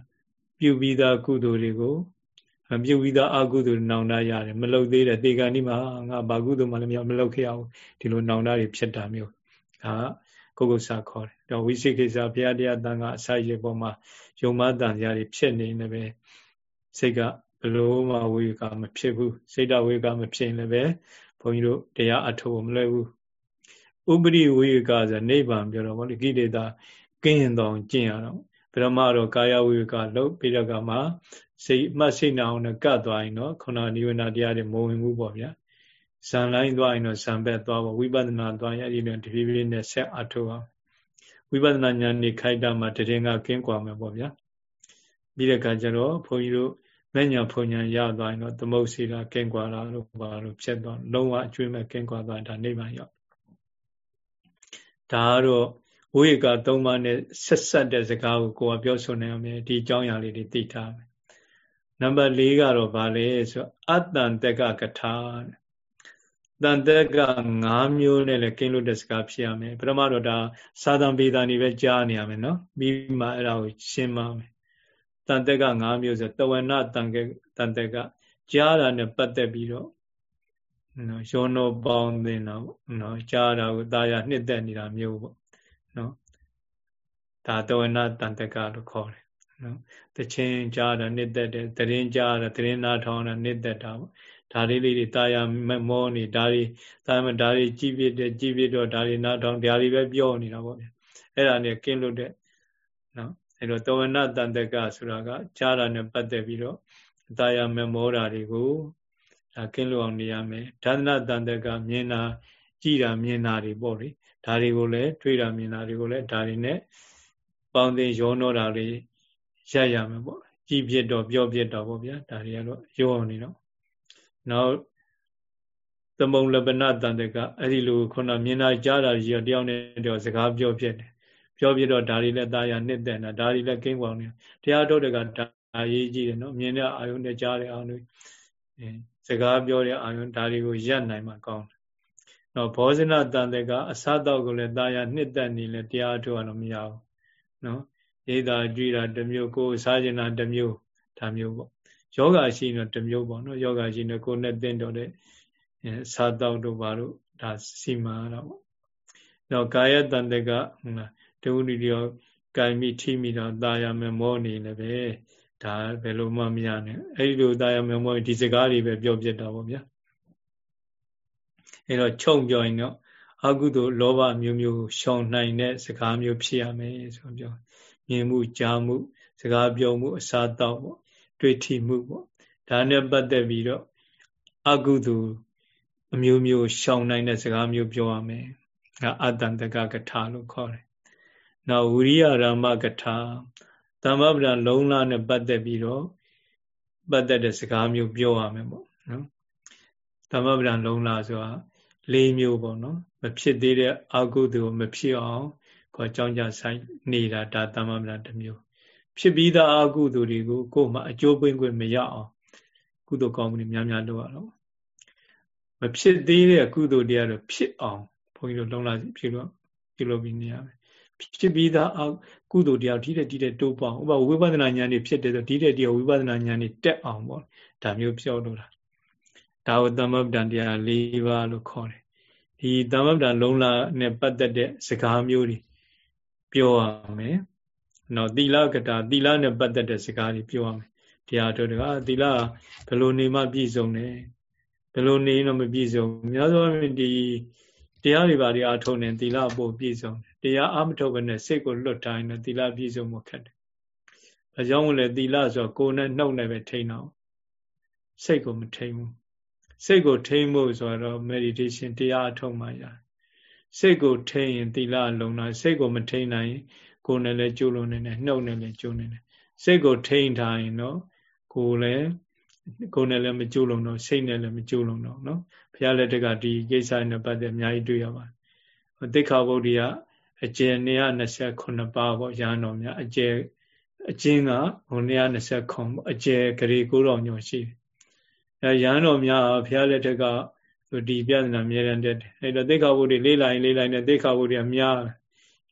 ပြုပြီးသားကုသိုလ်တွေကိုပြုပြီးသားအကုသိုလ်နှောင်တရတယ်မလုံးသေးတဲ့တေဂာနိမှာငါဘာကုသိုလ်မှလည်းမလုပ်ခဲ့အောင်ဒီလိုနှောင်တတွေဖြစ်တာမျိုးဒါကုက္ကုဆာခေါ်တယ်တော့ဝိသိကိစ္စဘုရားတရားတန်ခါအစာရေပေါ်မှာယုံမတန်ရာတွေဖြစ်နေနေပဲစိတ်ကဘလို့မှဝေကမဖြစ်ဘူးစိတ်တဝေကမဖြစ်ရင်လည်းပဲဘုန်းကြီးတို့တရားအထုတ်မလွယ်ဘူး ဥပရိဝေကဆိုနိဗ္ဗာန်ပြောတော့ဗောလေကိလေသာကင်းရင်တော့ကျင့်ရတော့ဗြဟ္မာတော့ကာယဝေကလို့ပြီးတော့ကမှစိတ်မှတ်စိတ်နာအောင်နဲ့ကတ်သွားရင်တော့ခုနနိဝေနတရားတွေမဝင်ဘူးပေါ့ဗျာဇံလိုင်းသွားရင်တော့ဇံဘက်သွားပေါ့ဝိပဿနာသွားရင်အဲ့ဒီတော့တဖြည်းဖြည်းနဲ့ဆက်အထုတ်အောင်ဝိပဿနာဉာဏ်นี่ခိုက်တာမှတရင်ကကင်းကွာမယ်ပေါ့ဗျာပြီးတဲ့အခါကျတော့ဘုန်းကြီးတို့မညာဖုန်ညာရသွားရင်တော့သမုတ်စီတာကင်းကွာတာလို့ပါလို့ဖြစ်သွားလုံးဝအကျွေးမဲ့ကင်းကွာသွားတာနိဗ္ဗာန်ရောက် ဒါကတော့ဝိကသုံးပါးနဲ့ဆက်ဆက်တဲ့စကားကိုကိုယ်ကပြောဆိုနေအောင်ဒီအကြောင်းအရာလေးတွေသိထားမယ်နံပါတ်၄ကတော့ဗာလဲဆိုအတ္တန်တက်ကကထာတန်တက်က၅မျိုးနဲ့လည်းကင်းလို့တဲ့စကားဖြစ်ရမယ်ပထမတော့ဒါသာသံပေတာနေပဲကြားနေရမယ်နော်ပြီးမှအဲ့ဒါကိုရှင်းပါမယ်တန်တက်က၅မျိုးဆိုတဝနတန်ကတန်တက်ကကြားတာနဲ့ပတ်သက်ပြီးတော့ နော်ရောနောပေါင်းသင်တာပေါ့နော်ကြားတာကိုတာယာနှစ်သက်နေတာမျိုးပေါ့နော်ဒါတဝနာတန်တကလို့ခေါ်တယ်နော်တချင်းကြားတာနှစ်သက်တယ်တရင်ကြားတာတရင်နာထောင်းတာနှစ်သက်တာပေါ့ဒါလေးလေးတွေတာယာမောနေဒါတွေတာမဒါတွေကြည်ပြတဲ့ကြည်ပြတော့ဒါတွေနာထောင်းဒါတွေပဲပြောနေတာပေါ့ဗျအဲ့ဒါနဲ့ကင်းလို့တဲ့နော်အဲ့တော့တဝနာတန်တကဆိုတာကကြားတာနဲ့ပတ်သက်ပြီးတော့တာယာမောတာတွေကို ဒါကင်းလို့အောင်နေရမယ်ဒါသနာတန်တကမြင်တာကြည်တာမြင်တာတွေပေါ့လေဒါတွေကိုလည်းတွေးတာမြင်တာတွေကိုလည်းဒါတွေနဲ့ပေါင်းတင်ရောနောတာတွေရရမယ်ပေါ့ကြည်ပြစ်တော့ပြောပြစ်တော့ပေါ့ဗျာဒါတွေကတော့ရောအောင်နေတော့နောက်သမုံလပနတန်တကအဲ့ဒီလိုခုနမြင်တာကြားတာကြီးတော့တယောက်နဲ့တယောက်စကားပြောဖြစ်တယ်ပြောပြတော့ဒါတွေလည်းတာယာနှစ်သက်တာဒါတွေလည်းကင်းပေါင်းနေတရားထုတ်တဲ့ကဒါရေးကြည့်တယ်နော်မြင်တဲ့အာယုန်နဲ့ကြားတဲ့အာယုန် စကားပြောတဲ့အာယုံဒါတွေကိုရပ်နိုင်မှကောင်းတယ်။နော်ဘောဇနတန်တဲ့ကအစားတော့ကိုလည်းတာယာနှစ်သက်နေလဲတရားထုတ်ရလို့မရဘူး။နော်ရေးတာကြွေးတာတစ်မျိုးကိုစားကျင်တာတစ်မျိုးဒါမျိုးပေါ့။ယောဂရှိနေတစ်မျိုးပေါ့နော်ယောဂရှိနေကိုနဲ့တင်းတော်တဲ့စားတော့တို့ဘာလို့ဒါစီမာတော့ပေါ့။နော်ကာယတန်တဲ့ကဟုတ်လားတဝုဏီရောကာယမိထိမိတော့တာယာမမောနေလည်းပဲ ဒါဘယ်လိုမှမရနဲ့အဲ့ဒီလိုတာယာမမောဒီစကားတွေပဲပြောပြတာပေါ့ဗျာအဲ့တော့ခြုံပြောရင်တော့အကုသိုလ်လောဘမျိုးမျိုးရှောင်နိုင်တဲ့စကားမျိုးဖြစ်ရမယ်ဆိုပြောမြင်မှုကြားမှု စကားပြောမှုအစားတောက်ပေါ့တွေ့ထိမှုပေါ့ဒါနဲ့ပတ်သက်ပြီးတော့အကုသိုလ်အမျိုးမျိုးရှောင်နိုင်တဲ့စကားမျိုးပြောရမယ်ဒါအတ္တန္တကကထာလို့ခေါ်တယ်နောက်ဝိရိယရာမကထာ တမ္ပပဒံလုံးလာနဲ့ပတ်သက်ပြီးတော့ပတ်သက်တဲ့စကားမျိုးပြောရမယ်ပေါ့နော်တမ္ပပဒံလုံးလာဆိုတာလေးမျိုးပေါ့နော်မဖြစ်သေးတဲ့အကုသိုလ်မဖြစ်အောင်ကိုအကြောင်းကြဆိုင်နေတာဒါတမ္ပပဒံတစ်မျိုး ဖြစ်ပြီးသားအကုသိုလ်တွေကိုကိုယ်မှအကျိုးပွင့်ခွင့်မရအောင်ကုသိုလ်ကောင်းမှုတွေများများလုပ်ရတော့မဖြစ်သေးတဲ့ကုသိုလ်တွေကတော့ဖြစ်အောင်ဘုန်းကြီးတို့လုံးလာဖြစ်လို့ပြုလုပ်ပြီးနေရမယ် ဖြစ်ပြီးသားအကုသိုလ်တရားဒီတဲ့ဒီတဲ့တိုးပေါအောင်ဥပဝိပဿနာဉာဏ်တွေဖြစ်တယ်ဆိုဒီတဲ့ဒီဝိပဿနာဉာဏ်တွေတက်အောင်ပေါ့ဒါမျိုးပြောလို့တာဒါကိုသမ္မပဒံတရား၄ပါးလို့ခေါ်တယ်ဒီသမ္မပဒံလုံးလာနဲ့ပတ်သက်တဲ့စကားမျိုးတွေပြောရမယ်နော်သီလကတာသီလနဲ့ပတ်သက်တဲ့စကားတွေပြောရမယ်တရားတော်ကသီလဘယ်လိုနေမှပြည့်စုံတယ်ဘယ်လိုနေတော့မပြည့်စုံများသောအားဖြင့်ဒီ တရားတွေပါတွေအထုံနေသီလပို့ပြည့်စုံတယ်တရားအမထုတ်ဘဲနဲ့စိတ်ကိုလွတ်တိုင်းနဲ့သီလပြည့်စုံမှုခက်တယ်။ဒါကြောင့်မို့လဲသီလဆိုကိုယ်နဲ့နှုတ်နဲ့ပဲထိန်းအောင်စိတ်ကိုမထိန်းဘူး။စိတ်ကိုထိန်းဖို့ဆိုတော့ meditation တရားအထုတ်မှရတယ်။စိတ်ကိုထိန်းရင်သီလလုံတာစိတ်ကိုမထိန်းနိုင်ကိုယ်နဲ့လည်းကျိုးလုံးနေတယ်နှုတ်နဲ့လည်းကျိုးနေတယ်။စိတ်ကိုထိန်းထားရင်တော့ကိုယ်လည်း ကိုယ်နဲ့လည်းမကျိုးလုံးတော့စိတ်နဲ့လည်းမကျိုးလုံးတော့နော်ဘုရားလက်ထက်ကဒီကိစ္စနဲ့ပတ်သက်အများကြီးတွေ့ရပါတယ်သိက္ခာပုဒ်ကြီးကအကျယ်129ပါးပေါ့ရဟန်းတော်များအကျယ်အကျဉ်းကဟို129ခုအကျယ်ဂရေ9တော်ညောရှိတယ်အဲရဟန်းတော်များဘုရားလက်ထက်ကဒီပြဿနာမြဲတမ်းတက်တယ်အဲတော့သိက္ခာပုဒ်တွေလေးလိုက်လေးလိုက်နဲ့သိက္ခာပုဒ်တွေကများ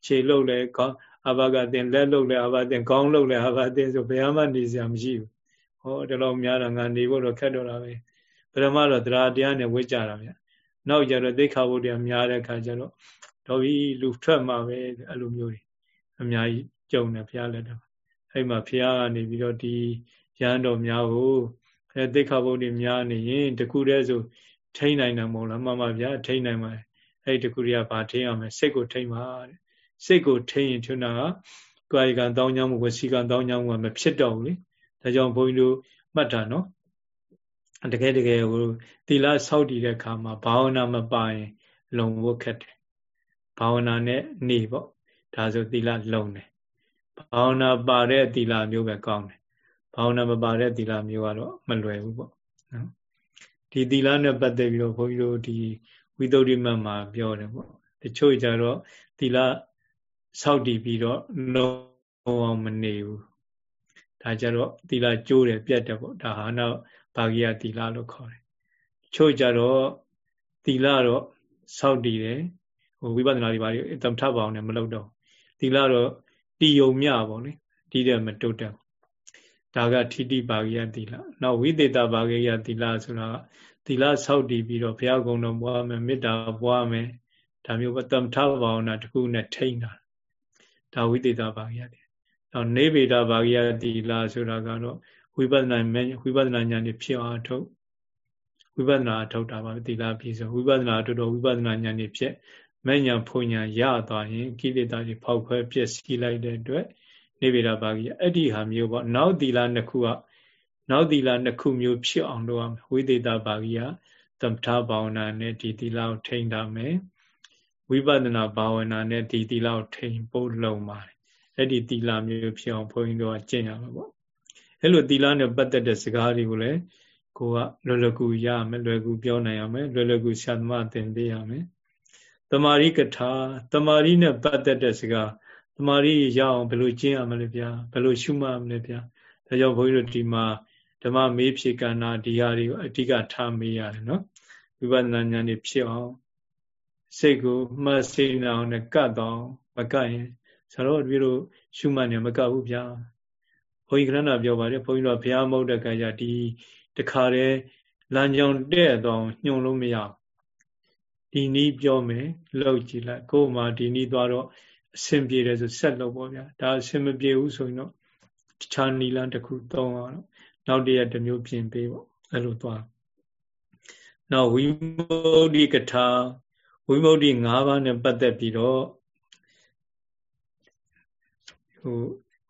ခြေလုတ်လဲကောင်းအဘကတင်လက်လုတ်လဲအဘတင်ခေါင်းလုတ်လဲအဘတင်ဆိုဘယ်မှနေစရာမရှိဘူး ဟောဒီလောက်များတာငါနေဖို့တော့ခက်တော့တာပဲပရမတော့တရားတရားနဲ့ဝိကြတာဗျနောက်ကြတော့သိခါဖို့တရားများတဲ့ခါကျတော့တော်ပြီလူထွက်မှာပဲအဲ့လိုမျိုးတွေအများကြီးကြုံတယ်ဘုရားလက်တော်အဲ့မှာဘုရားကနေပြီးတော့ဒီရဟန်းတော်များကိုအဲသိခါဖို့တွေများနေရင်တခုတည်းဆိုထိန်းနိုင်တယ်မဟုတ်လားမှန်ပါဗျာထိန်းနိုင်ပါတယ်အဲ့တခုတည်းကဘာထိန်းအောင်လဲစိတ်ကိုထိန်းပါတဲ့စိတ်ကိုထိန်းရင်ထွန်းတာကကာယကံတောင်းကြမှုဝစီကံတောင်းကြမှုကမဖြစ်တော့ဘူးလေ ဒါကြောင့်ဘုန်းကြီးတို့မှတ်တာနော်တကယ်တကယ်ဟိုသီလဆောက်တည်တဲ့အခါမှာဘာဝနာမပါရင်လုံဖို့ခက်တယ်ဘာဝနာနဲ့နေပေါ့ဒါဆိုသီလလုံတယ်ဘာဝနာပါတဲ့သီလမျိုးပဲကောင်းတယ်ဘာဝနာမပါတဲ့သီလမျိုးကတော့မလွယ်ဘူးပေါ့နော်ဒီသီလနဲ့ပတ်သက်ပြီးတော့ဘုန်းကြီးတို့ဒီဝိသုဒ္ဓိမတ်မှာပြောတယ်ပေါ့တချို့ကြတော့သီလဆောက်တည်ပြီးတော့လုံအောင်မနေဘူး ဒါကြတော့သီလကျိုးတယ်ပြတ်တယ်ပေါ့ဒါဟာနောက်ဘာဂိယသီလလို့ခေါ်တယ်ချို့ကြတော့သီလတော့စောင့်တည်တယ်ဟိုဝိပဿနာတွေဘာတွေအတ္တထပ်ပါအောင်လည်းမလုပ်တော့သီလတော့တည်ယုံမြပေါ့လေဒီတဲ့မတုတ်တယ်ဒါကထိတိပါဂိယသီလနောက်ဝိသေတပါဂိယသီလဆိုတာသီလစောင့်တည်ပြီးတော့ဘုရားကုံတော်ပွားမယ်မေတ္တာပွားမယ်ဒါမျိုးပတ္တမထဘာဝနာတခုနဲ့ထိန်းတာဒါဝိသေတပါဂိယသီနော က်နေဗေဒဘာဂိယတိလာဆိုတာကတော့ဝိပဿနာဝိပဿနာဉာဏ်နဲ့ဖြစ်အောင်ထုတ်ဝိပဿနာထုတ်တာပါတိလာပြီးဆိုဝိပဿနာထုတ်တော့ဝိပဿနာဉာဏ်နဲ့ဖြစ်မဲ့ညာဖုန်ညာရသွားရင်ကိလေသာတွေဖောက်ခွဲပြည့်စည်လိုက်တဲ့အတွက်နေဗေဒဘာဂိယအဲ့ဒီဟာမျိုးပေါ့နောက်တိလာနှစ်ခုကနောက်တိလာနှစ်ခုမျိုးဖြစ်အောင်လုပ်ရမယ်ဝိသေတာဘာဂိယသမထဘာဝနာနဲ့ဒီတိလာကိုထိန်းထားမယ်ဝိပဿနာဘာဝနာနဲ့ဒီတိလာကိုထိန်းဖို့လုံပါတယ် အဲ့ဒီသီလမျိုးဖြစ်အောင်ဘုန်းကြီးတို့ကကျင့်ရမှာပေါ့အဲ့လိုသီလနဲ့ပတ်သက်တဲ့စကားတွေကိုလည်းကိုကလွယ်လွယ်ကူရမယ်လွယ်ကူပြောနိုင်ရမယ်လွယ်လွယ်ကူဆရာသမားသင်ပေးရမယ်တမာရိကထာတမာရိနဲ့ပတ်သက်တဲ့စကားတမာရိရအောင်ဘယ်လိုကျင့်ရမလဲဗျာဘယ်လိုရှုမှတ်မလဲဗျာဒါကြောင့်ဘုန်းကြီးတို့ဒီမှာဓမ္မမေးဖြေကဏ္ဍဒီဟာတွေကိုအဓိကထားမေးရတယ်နော်ဝိပဿနာဉာဏ်นี่ဖြစ်အောင်စိတ်ကိုမှတ်စိတ်အောင်နဲ့ကတ်တော့မကတ်ရင် ဆရာတော်တို့တို့ရှုမှတ်နေမကဘူးဗျာဘုန်းကြီးကရဏပြောပါတယ်ဘုန်းကြီးတို့ဘုရားမဟုတ်တဲ့ခါကျဒီတခါတည်းလမ်းကြောင်းတဲ့တော့ညှုံလို့မရဒီနည်းပြောမယ်လောက်ကြည့်လိုက်ကိုယ်မှဒီနည်းသွားတော့အဆင်ပြေတယ်ဆိုဆက်လို့ပေါ့ဗျာဒါအဆင်မပြေဘူးဆိုရင်တော့တခြားနီလန်းတစ်ခုသုံးအောင်နောက်တရက်တစ်မျိုးပြင်ပေးပေါ့အဲ့လိုသွားနောက်ဝိမု ക്തി ကထာဝိမု ക്തി ၅ပါးနဲ့ပတ်သက်ပြီးတော့ ဟို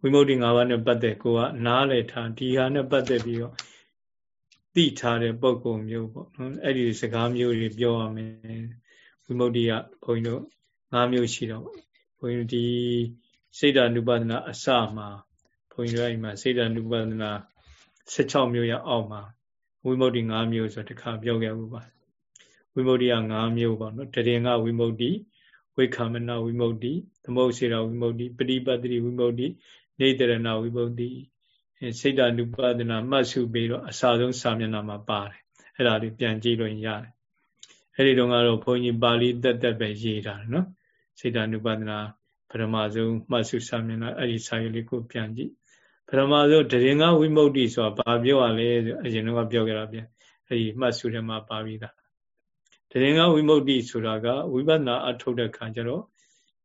ဝိမု ക്തി ၅ပါးနဲ့ပတ်သက်ကိုကနားလည်ထားဒီဟာနဲ့ပတ်သက်ပြီးတော့သိထားတဲ့ပုံကုံမျိုးပေါ့နော်အဲ့ဒီစကားမျိုးတွေပြောရမယ်ဝိမု ക്തി ကဘုန်းကြီးတို့၅မျိုးရှိတော့ဘုန်းကြီးတို့ဒီစိတ်ဓာနုပါဒနာအစမှာဘုန်းကြီးတို့အဲ့မှာစိတ်ဓာနုပါဒနာ16မျိုးရအောက်မှာဝိမု ക്തി 5မျိုးဆိုတခါပြောခဲ့ဘူးပါဝိမု ക്തി က5မျိုးပေါ့နော်တရင်ကဝိမု ക്തി ဝိခမနဝိမု ക്തി သမုတ်စေရဝိမု ക്തി ပฏิပတ်တိဝိမု ക്തി နေတရဏဝိမု ക്തി စိတ်တ ानु ပဒနာမှတ်စုပြီးတော့အစာဆုံးစာမျက်နှာမှာပါတယ်အဲ့ဒါလေးပြန်ကြည့်လို့ရတယ်အဲ့ဒီတော့ကတော့ဘုန်းကြီးပါဠိတက်တက်ပဲရေးတာနော်စိတ်တ ानु ပဒနာပရမဆုံးမှတ်စုစာမျက်နှာအဲ့ဒီစာရွက်လေးကိုပြန်ကြည့်ပရမဆုံးတရင်ကဝိမု ക്തി ဆိုတာဘာပြောရလဲဆိုအရင်တော့ပြောကြတာပြန် အဲဒီမှတ်စုထဲမှာပါပြီးသား တရင်ကဝိမု ക്തിဆိုတာကဝိပဿနာအထုတ်တဲ့ခါကျတော့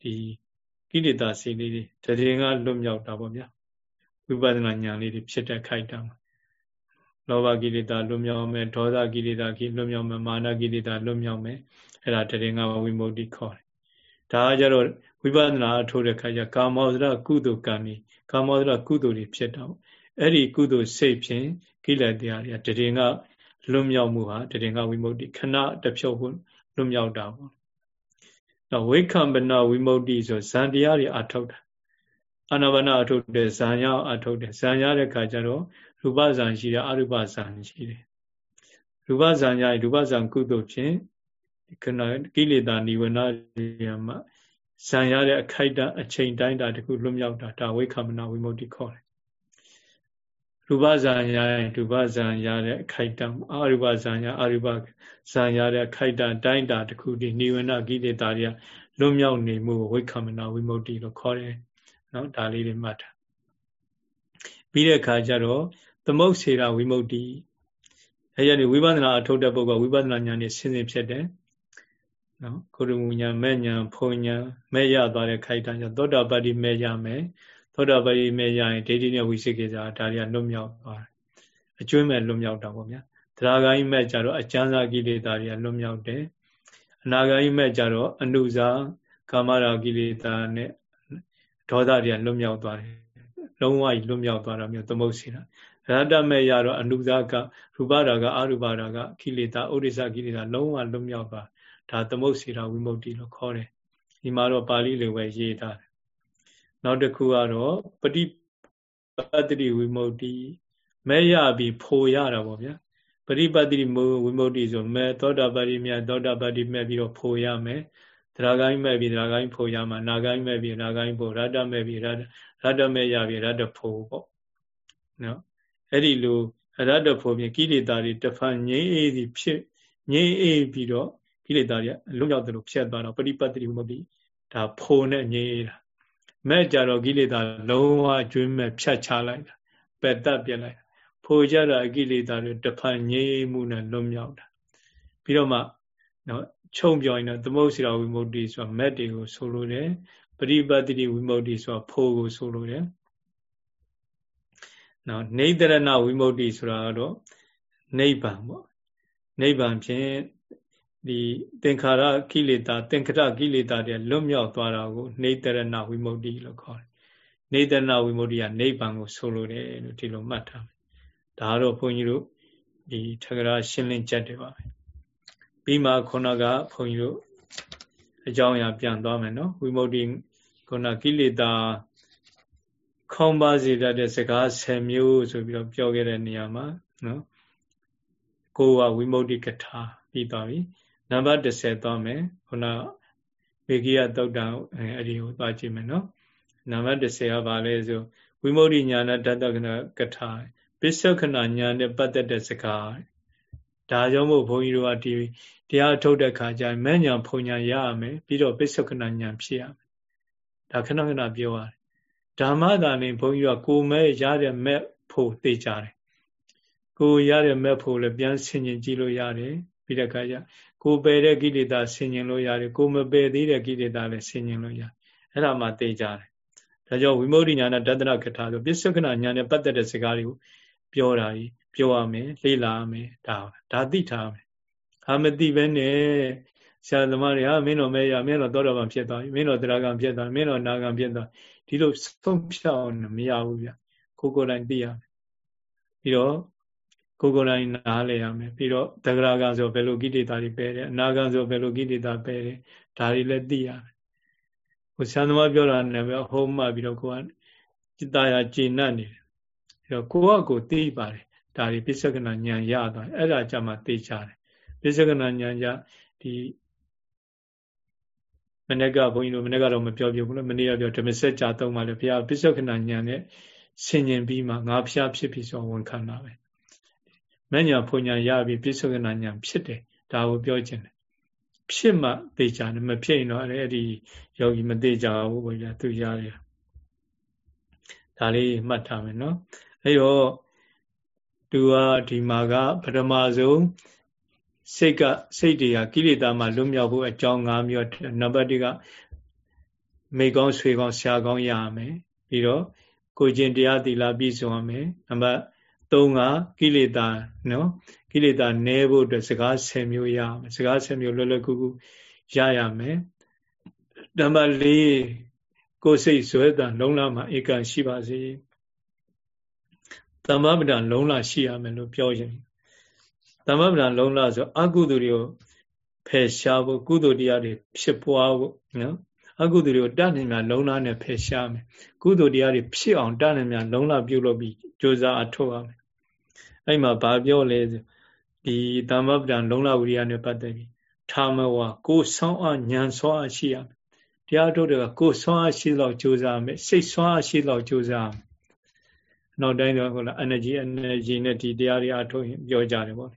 ဒီကိလေသာစိတ်လေးတွေတရင်ကလွတ်မြောက်တာပေါ့ဗျာဝိပဿနာဉာဏ်လေးတွေဖြစ်တဲ့ခိုက်တာမှာလောဘကိလေသာလွတ်မြောက်မယ်ဒေါသကိလေသာကိလွတ်မြောက်မယ်မာနကိလေသာလွတ်မြောက်မယ်အဲ့ဒါတရင်ကဝိမု ക്തിခေါ်တယ်ဒါကကြတော့ဝိပဿနာအထုတ်တဲ့ခါကျကာမောဇရကုသိုလ်ကံဤကာမောဇရကုသိုလ်တွေဖြစ်တော့အဲ့ဒီကုသိုလ်စိတ်ဖြင့်ကိလေသာတွေကတရင်က လွတ်မြောက်မှုဟာတရင်ကဝိမု ക്തിခဏတဖြုတ်ဖို့လွတ်မြောက်တာပေါ့တော့ဝိခံပနဝိမု ക്തിဆိုဇန်တရားတွေအထုတ်တာအာနာပါနအထုတ်တယ်ဇံရအထုတ်တယ်ဇံရတဲ့ခါကျတော့ရူပဇံရှိတယ်အရူပဇံရှိတယ်ရူပဇံရရူပဇံကုသိုလ်ဖြင့်ခဏကိလေသာနိဝရဏရမဇံရတဲ့အခိုက်အတန့်အချိန်တိုင်းတာတခုလွတ်မြောက်တာဒါဝိခံမနာဝိမု ക്തിခေါ်တယ် ရူပဇာရရင်ရူပဇာရတဲ့အခိုက်တံအရူပဇာရအရူပဇာရတဲ့အခိုက်တံတိုင်းတာတစ်ခုဒီနိဝရဏကိလေသာတွေကလွတ်မြောက်နေမှုဝိခမနာဝိမု ക്തി လို့ခေါ်တယ်နော်ဒါလေးတွေမှတ်တာပြီးတဲ့အခါကျတော့သမုတ်စေရာဝိမု ക്തി အဲ့ရနေဝိပဿနာအထုတ်တဲ့ပုဂ္ဂိုလ်ဝိပဿနာဉာဏ်နဲ့ဆင်းဆင်းဖြစ်တယ်နော်ကိုရမူညာမဲ့ညာဖုံညာမဲ့ရသွားတဲ့ခိုက်တံကျသောတာပတ္တိမဲ့ရမယ် သောတာပတိမဲ့ရရင်ဒိဋ္ဌိနဲ့ဝိသိကိစ္စဒါတွေကလွတ်မြောက်သွားတယ်အကျွမ်းမဲ့လွတ်မြောက်တာပေါ့ဗျာတရားဂိုင်းမဲ့ကြတော့အကျမ်းစာကိလေသာတွေကလွတ်မြောက်တယ်အနာဂိုင်းမဲ့ကြတော့အနုဇာကာမရာကိလေသာနဲ့ဒေါသတွေကလွတ်မြောက်သွားတယ်လုံးဝလွတ်မြောက်သွားတာမျိုးသမုတ်စီတာရတ္တမဲ့ရတော့အနုဇာကရူပရာကအရူပရာကကိလေသာဥဒိစ္စကိလေသာလုံးဝလွတ်မြောက်သွားဒါသမုတ်စီတာဝိမု ക്തി လို့ခေါ်တယ်ဒီမှာတော့ပါဠိလိုပဲရေးထားတယ် နောက်တစ်ခုကတော့ပฏิပတ်တိဝိမု ക്തി မဲရပြီးဖိုရတာပေါ့ဗျာပရိပတ်တိဝိမု ക്തി ဆိုမဲသောတာပတိမြတ်သောတာပတိမဲ့ပြီးတော့ဖိုရမယ်တရားကိုင်းမဲ့ပြီးတရားကိုင်းဖိုရမှာနာကိုင်းမဲ့ပြီးနာကိုင်းဖိုရတ္တမဲ့ပြီးရတ္တရတ္တမဲ့ရပြီးရတ္တဖိုပေါ့နော်အဲ့ဒီလိုရတ္တဖိုပြင်ကိလေသာတွေတဖန်ငြိမ်းအေးသည်ဖြစ်ငြိမ်းအေးပြီးတော့ကိလေသာတွေလွတ်မြောက်တယ်လို့ဖြစ်သွားတော့ပရိပတ်တိဝိမု ക്തി ဒါဖိုနဲ့ငြိမ်းအေးတာ မဲ့ကြတော့ကိလေသာလုံးဝကျွင်းမဲ့ဖြတ်ချလိုက်တာပယ်တတ်ပြလိုက်ဖိုကြတာအကိလေသာတွေတဖန်ငြိမ်းမှုနဲ့လွတ်မြောက်တာပြီးတော့မှနော်ခြုံပြောရင်တော့သမုတ်စီရာဝိမု ക്തി ဆိုတာမက်တွေကိုဆိုလိုတယ်ပရိပတ်တိဝိမု ക്തി ဆိုတာဖိုးကိုဆိုလိုတယ်နော်နေတရဏဝိမု ക്തി ဆိုတာကတော့နိဗ္ဗာန်ပေါ့နိဗ္ဗာန်ဖြင့် ဒီသင်္ခါရကိလေသာသင်္ခရကိလေသာတွေလွတ်မြောက်သွားတာကိုနေတရဏဝိမု ക്തി လို့ခေါ်တယ်။နေတရဏဝိမု ക്തി ကနိဗ္ဗာန်ကိုဆိုလိုတယ်လို့ဒီလိုမှတ်ထားမယ်။ဒါကတော့ဘုန်းကြီးတို့ဒီထက္ကရာရှင်းလင်းချက်တွေပါပဲ။ပြီးမှခုနကဘုန်းကြီးတို့အကြောင်းအရာပြန်သွားမယ်နော်။ဝိမု ക്തി ခုနကိလေသာခေါင်းပါစေတတ်တဲ့စကား10မျိုးဆိုပြီးတော့ပြောခဲ့တဲ့နေရာမှာနော်။ကိုယ်ကဝိမု ക്തി ကထာပြီးသွားပြီ။ နံပါတ်30သွားမယ်ခုနမေဂိယတုတ်တံအဲ့ဒီကိုသွားကြည့်မယ်နော်နံပါတ်30ကဘာလဲဆိုဝိမု ക്തി ညာနာတတ္တကနာကထာပစ္စုခဏညာနဲ့ပတ်သက်တဲ့စကားဒါကြောင့်မို့ဘုန်းကြီးတို့ကဒီတရားထုတ်တဲ့ခါကျရင်မဲ့ညာဖုန်ညာရရမယ်ပြီးတော့ပစ္စုခဏညာဖြစ်ရမယ်ဒါခဏခဏပြောရတယ်ဓမ္မသာနေဘုန်းကြီးကကိုမဲ့ရတဲ့မဲ့ဖို့သိကြတယ်ကိုရတဲ့မဲ့ဖို့လည်းပြန်ဆင်ញင်ကြည့်လို့ရတယ်ပြီးတဲ့အခါကျ ကိုပယ်တဲ့ကိလေသာဆင်ញင်လို့ရတယ်ကိုမပယ်သေးတဲ့ကိလေသာလည်းဆင်ញင်လို့ရတယ်အဲ့ဒါမှသိကြတယ်ဒါကြောင့်ဝိမု ക്തി ညာနဲ့တတ္တရကထာဆိုပစ္စုကနာညာနဲ့ပတ်သက်တဲ့စကားတွေကိုပြောတာကြီးပြောရမယ်လေ့လာရမယ်ဒါဒါသိထားမယ်အာမသိပဲနဲ့ဆရာသမားတွေဟာမင်းတော်မဲရမင်းတော်သောတော်ဗံဖြစ်သွားပြီမင်းတော်တရားကံဖြစ်သွားမင်းတော်နာကံဖြစ်သွားဒီလိုဆုံးဖြတ်အောင်မရဘူးဗျကိုကိုယ်တိုင်သိရမယ်ပြီးတော့ ကိုယ်ကိုယ်တိုင်နားလည်ရမယ်ပြီးတော့တဂရကံဆိုဘယ်လိုကိလေသာတွေပယ်တယ်အနာကံဆိုဘယ်လိုကိလေသာပယ်တယ်ဒါတွေလည်းသိရမယ်ဟိုဆန္ဒမပြောတာနဲ့ပဲဟောမှပြီးတော့ကိုကจิตာကျေနပ်နေတယ်အဲတော့ကိုကကိုသိပါတယ်ဒါတွေပိဿကနာဉာဏ်ရသွားအဲ့ဒါကြမှာသိကြတယ်ပိဿကနာဉာဏ်ကြဒီမနေ့ကဘုန်းကြီးတို့မနေ့ကတော့မပြောပြဘူးလေမနေ့ကပြောဓမ္မစက်ကြာသုံးပါလေဘုရားပိဿကနာဉာဏ်နဲ့ဆင်ញင်ပြီးမှငါဖျားဖြစ်ပြီဆိုဝန်ခံတာပဲ မညာဖွညာရပြီးပြစ္ဆုကနာညာဖြစ်တယ်ဒါကိုပြောခြင်းတယ်ဖြစ်မှသိကြတယ်မဖြစ်ရင်တော့အဲ့ဒီယောဂီမသိကြဘူးဘုရားသူရတယ်ဒါလေးမှတ်ထားမယ်နော်အဲ့တော့သူကဒီမှာကပထမဆုံးစိတ်ကစိတ်တွေကကိလေသာမှလွတ်မြောက်ဖို့အကြောင်း၅မျိုးနံပါတ်၁ကမိကောင်းဆွေကောင်းဆရာကောင်းရရမယ်ပြီးတော့ကိုကျင့်တရားသီလပြည့်စုံရမယ်နံပါတ် 3ကကိလေသာနော်ကိလေသာနည်းဖို့အတွက်စကား10မျိုးရမယ်စကား10မျိုးလွယ်လွယ်ကူကူရရမယ်နံပါတ်4ကိုယ်စိတ်ဇွဲတံလုံးလာမှာဧကံရှိပါစေသမ္မပဒံလုံးလာရှိရမယ်လို့ပြောရင်သမ္မပဒံလုံးလာဆိုအကုသိုလ်တွေကိုဖယ်ရှားဖို့ကုသိုလ်တရားတွေဖြစ်ပွားဖို့နော်အကုသိုလ်တွေကိုတတ်နိုင်များလုံးလာနဲ့ဖယ်ရှားမယ်ကုသိုလ်တရားတွေဖြစ်အောင်တတ်နိုင်များလုံးလာပြုလုပ်ပြီးကြိုးစားအထောက်ရမယ် အဲ့မှာဘာပြောလဲဒီသမ္မပဒံလုံးလာဝိရိယနဲ့ပတ်သက်ပြီးထာမဝကိုဆောင်းအညံဆောင်းအရှိရမယ်တရားထုတ်တွေကကိုဆွမ်းအားရှိလောက်ကြိုးစားမယ်စိတ်ဆွမ်းအားရှိလောက်ကြိုးစားမယ်နောက်တိုင်းတော့ဟုတ်လား energy energy နဲ့ဒီတရားတွေအထုတ်ရင်ပြောကြတယ်ပေါ့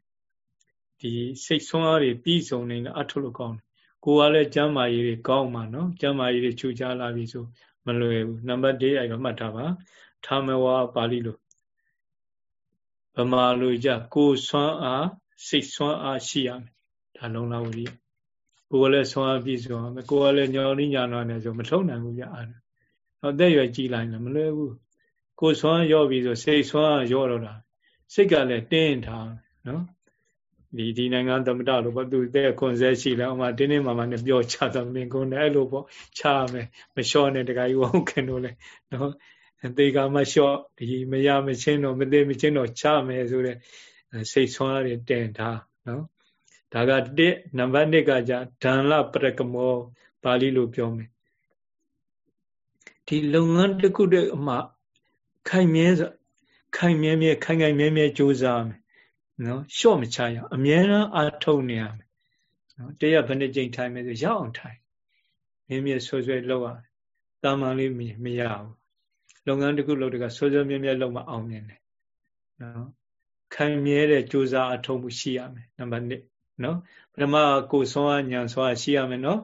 ဒီစိတ်ဆွမ်းအားတွေပြီးဆုံးနေတယ်အထုတ်လို့ကောင်းတယ်ကိုယ်ကလည်းကျမ်းမာရေးတွေကောင်းမှာနော်ကျမ်းမာရေးတွေခြူချလာပြီဆိုမလွယ်ဘူးနံပါတ်၄အဲ့တော့မှတ်ထားပါထာမဝါပါဠိလို ဗမာလိုကြကိုယ်ဆွမ်းအားစိတ်ဆွမ်းအားရှိရမယ်ဒါလုံးလာဝိရိယကိုယ်လည်းဆွမ်းအားပြည့်စုံအောင်ကိုယ်လည်းညော်လိညာနာနေဆိုမထုံနိုင်ဘူးပြအားတော့အသက်ရွယ်ကြီးလိုက်လည်းမလွယ်ဘူးကိုယ်ဆွမ်းရော့ပြီဆိုစိတ်ဆွမ်းရော့တော့တာစိတ်ကလည်းတင်းထားနော်ဒီဒီနိုင်ငံသမတလို့ပေါ့သူတဲ့ခွန်ဆဲရှိလဲအမှတင်းတင်းမာမာနဲ့ပြောချတော့လင်ကုန်တယ်အဲ့လိုပေါ့ချရမယ်မလျှော့နဲ့တခါကြီးဝုန်းခင်တို့လဲနော် သေကမလျှော့ဒီမရမချင်းတော့မသေးမချင်းတော့ချမယ်ဆိုတဲ့စိတ်ဆွမ်းရတင်ထားနော်ဒါက1နံပါတ်1ကじゃဒံလပရကမောပါဠိလိုပြောမယ်ဒီလုပ်ငန်းတစ်ခုတည်းအမှခိုင်မြဲခိုင်မြဲမြဲခိုင်ခိုင်မြဲမြဲကြိုးစားမယ်နော်လျှော့မချရအောင်အမြဲတမ်းအားထုတ်နေရမယ်နော်တရက်ဘယ်နှကြိမ်ထိုင်မယ်ဆိုရအောင်ထိုင်မြဲမြဲဆွဲဆွဲလောက်ရတာမန်လေးမရဘူး လုပ်ငန်းတစ်ခုလုပ်တကဆွဲဆွဲမြဲမြဲလုပ်မှအောင်မြင်တယ်နော်ခိုင်မြဲတဲ့ကြိုးစားအထောက်မှုရှိရမယ်နံပါတ်1နော်ပထမကိုယ်ဆွမ်းဉာဏ်ဆွမ်းရှိရမယ်နော်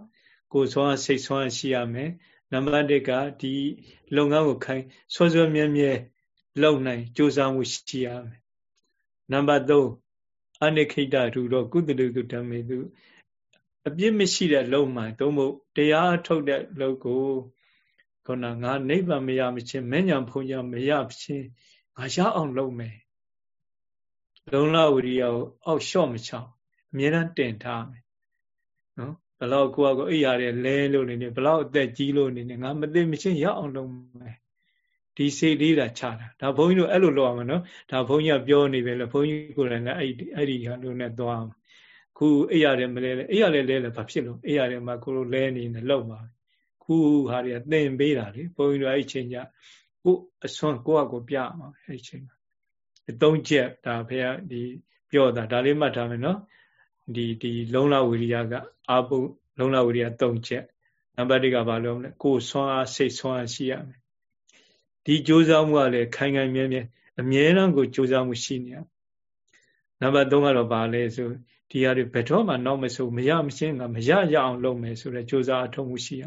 ကိုယ်ဆွမ်းစိတ်ဆွမ်းရှိရမယ်နံပါတ်1ကဒီလုပ်ငန်းကိုခိုင်ဆွဆွမြဲမြဲလုပ်နိုင်ကြိုးစားမှုရှိရမယ်နံပါတ်3အနိခိတရူတော့ကုသတုတုဓမ္မေတုအပြစ်မရှိတဲ့လုံမှန်သို့မဟုတ်တရားထုတ်တဲ့လုံကို ခုနငါနိဗ္ဗာန်မရမချင်းမဉ္ဇဉ်ဖုန်ကြမရချင်းငါရအောင်လုပ်မယ်လုံလဝိရိယကိုအောက်လျှော့မချောင်းအမြဲတမ်းတင်ထားမယ်နော်ဘလောက်ကိုယ့်အကိုအိယာတဲ့လဲလို့နေနေဘလောက်အသက်ကြီးလို့နေနေငါမသိမချင်းရအောင်လုပ်မယ်ဒီစိတ်လေးတာချတာဒါဘုန်းကြီးတို့အဲ့လိုလုပ်အောင်နော်ဒါဘုန်းကြီးကပြောနေပဲလေဘုန်းကြီးကိုယ်တိုင်ကအဲ့ဒီအဲ့ဒီဟာလို့နဲ့သွားအောင်ခုအိယာတယ်မလဲလေအိယာလဲလဲလဲဘာဖြစ်လို့အိယာတယ်မှာကိုလိုလဲနေနေလောက်ပါ ခုဟာတွေကသင်ပေးတာလေဘုန်းကြီးတို့အဲ့ချိန်ကျကိုအစွမ်းကိုယ့်အကိုပြအောင်အဲ့ချိန်မှာအသုံးချက်ဒါဖေကဒီပြောတာဒါလေးမှတ်ထားမယ်နော်ဒီဒီလုံလဝိရိယကအာပုလုံလဝိရိယ၃ချက်နံပါတ်၁ကဘာလို့လဲကိုယ်ဆွမ်းအားစိတ်ဆွမ်းအားရှိရမယ်ဒီကြိုးစားမှုကလည်းခိုင်ခိုင်မြဲမြဲအမြဲတမ်းကိုကြိုးစားမှုရှိနေရနံပါတ်3ကတော့ဘာလဲဆိုဒီဟာတွေဘယ်တော့မှနောက်မဆိုမရမရှင်းကမရရအောင်လုပ်မယ်ဆိုတဲ့ကြိုးစားအထောက်မှုရှိရ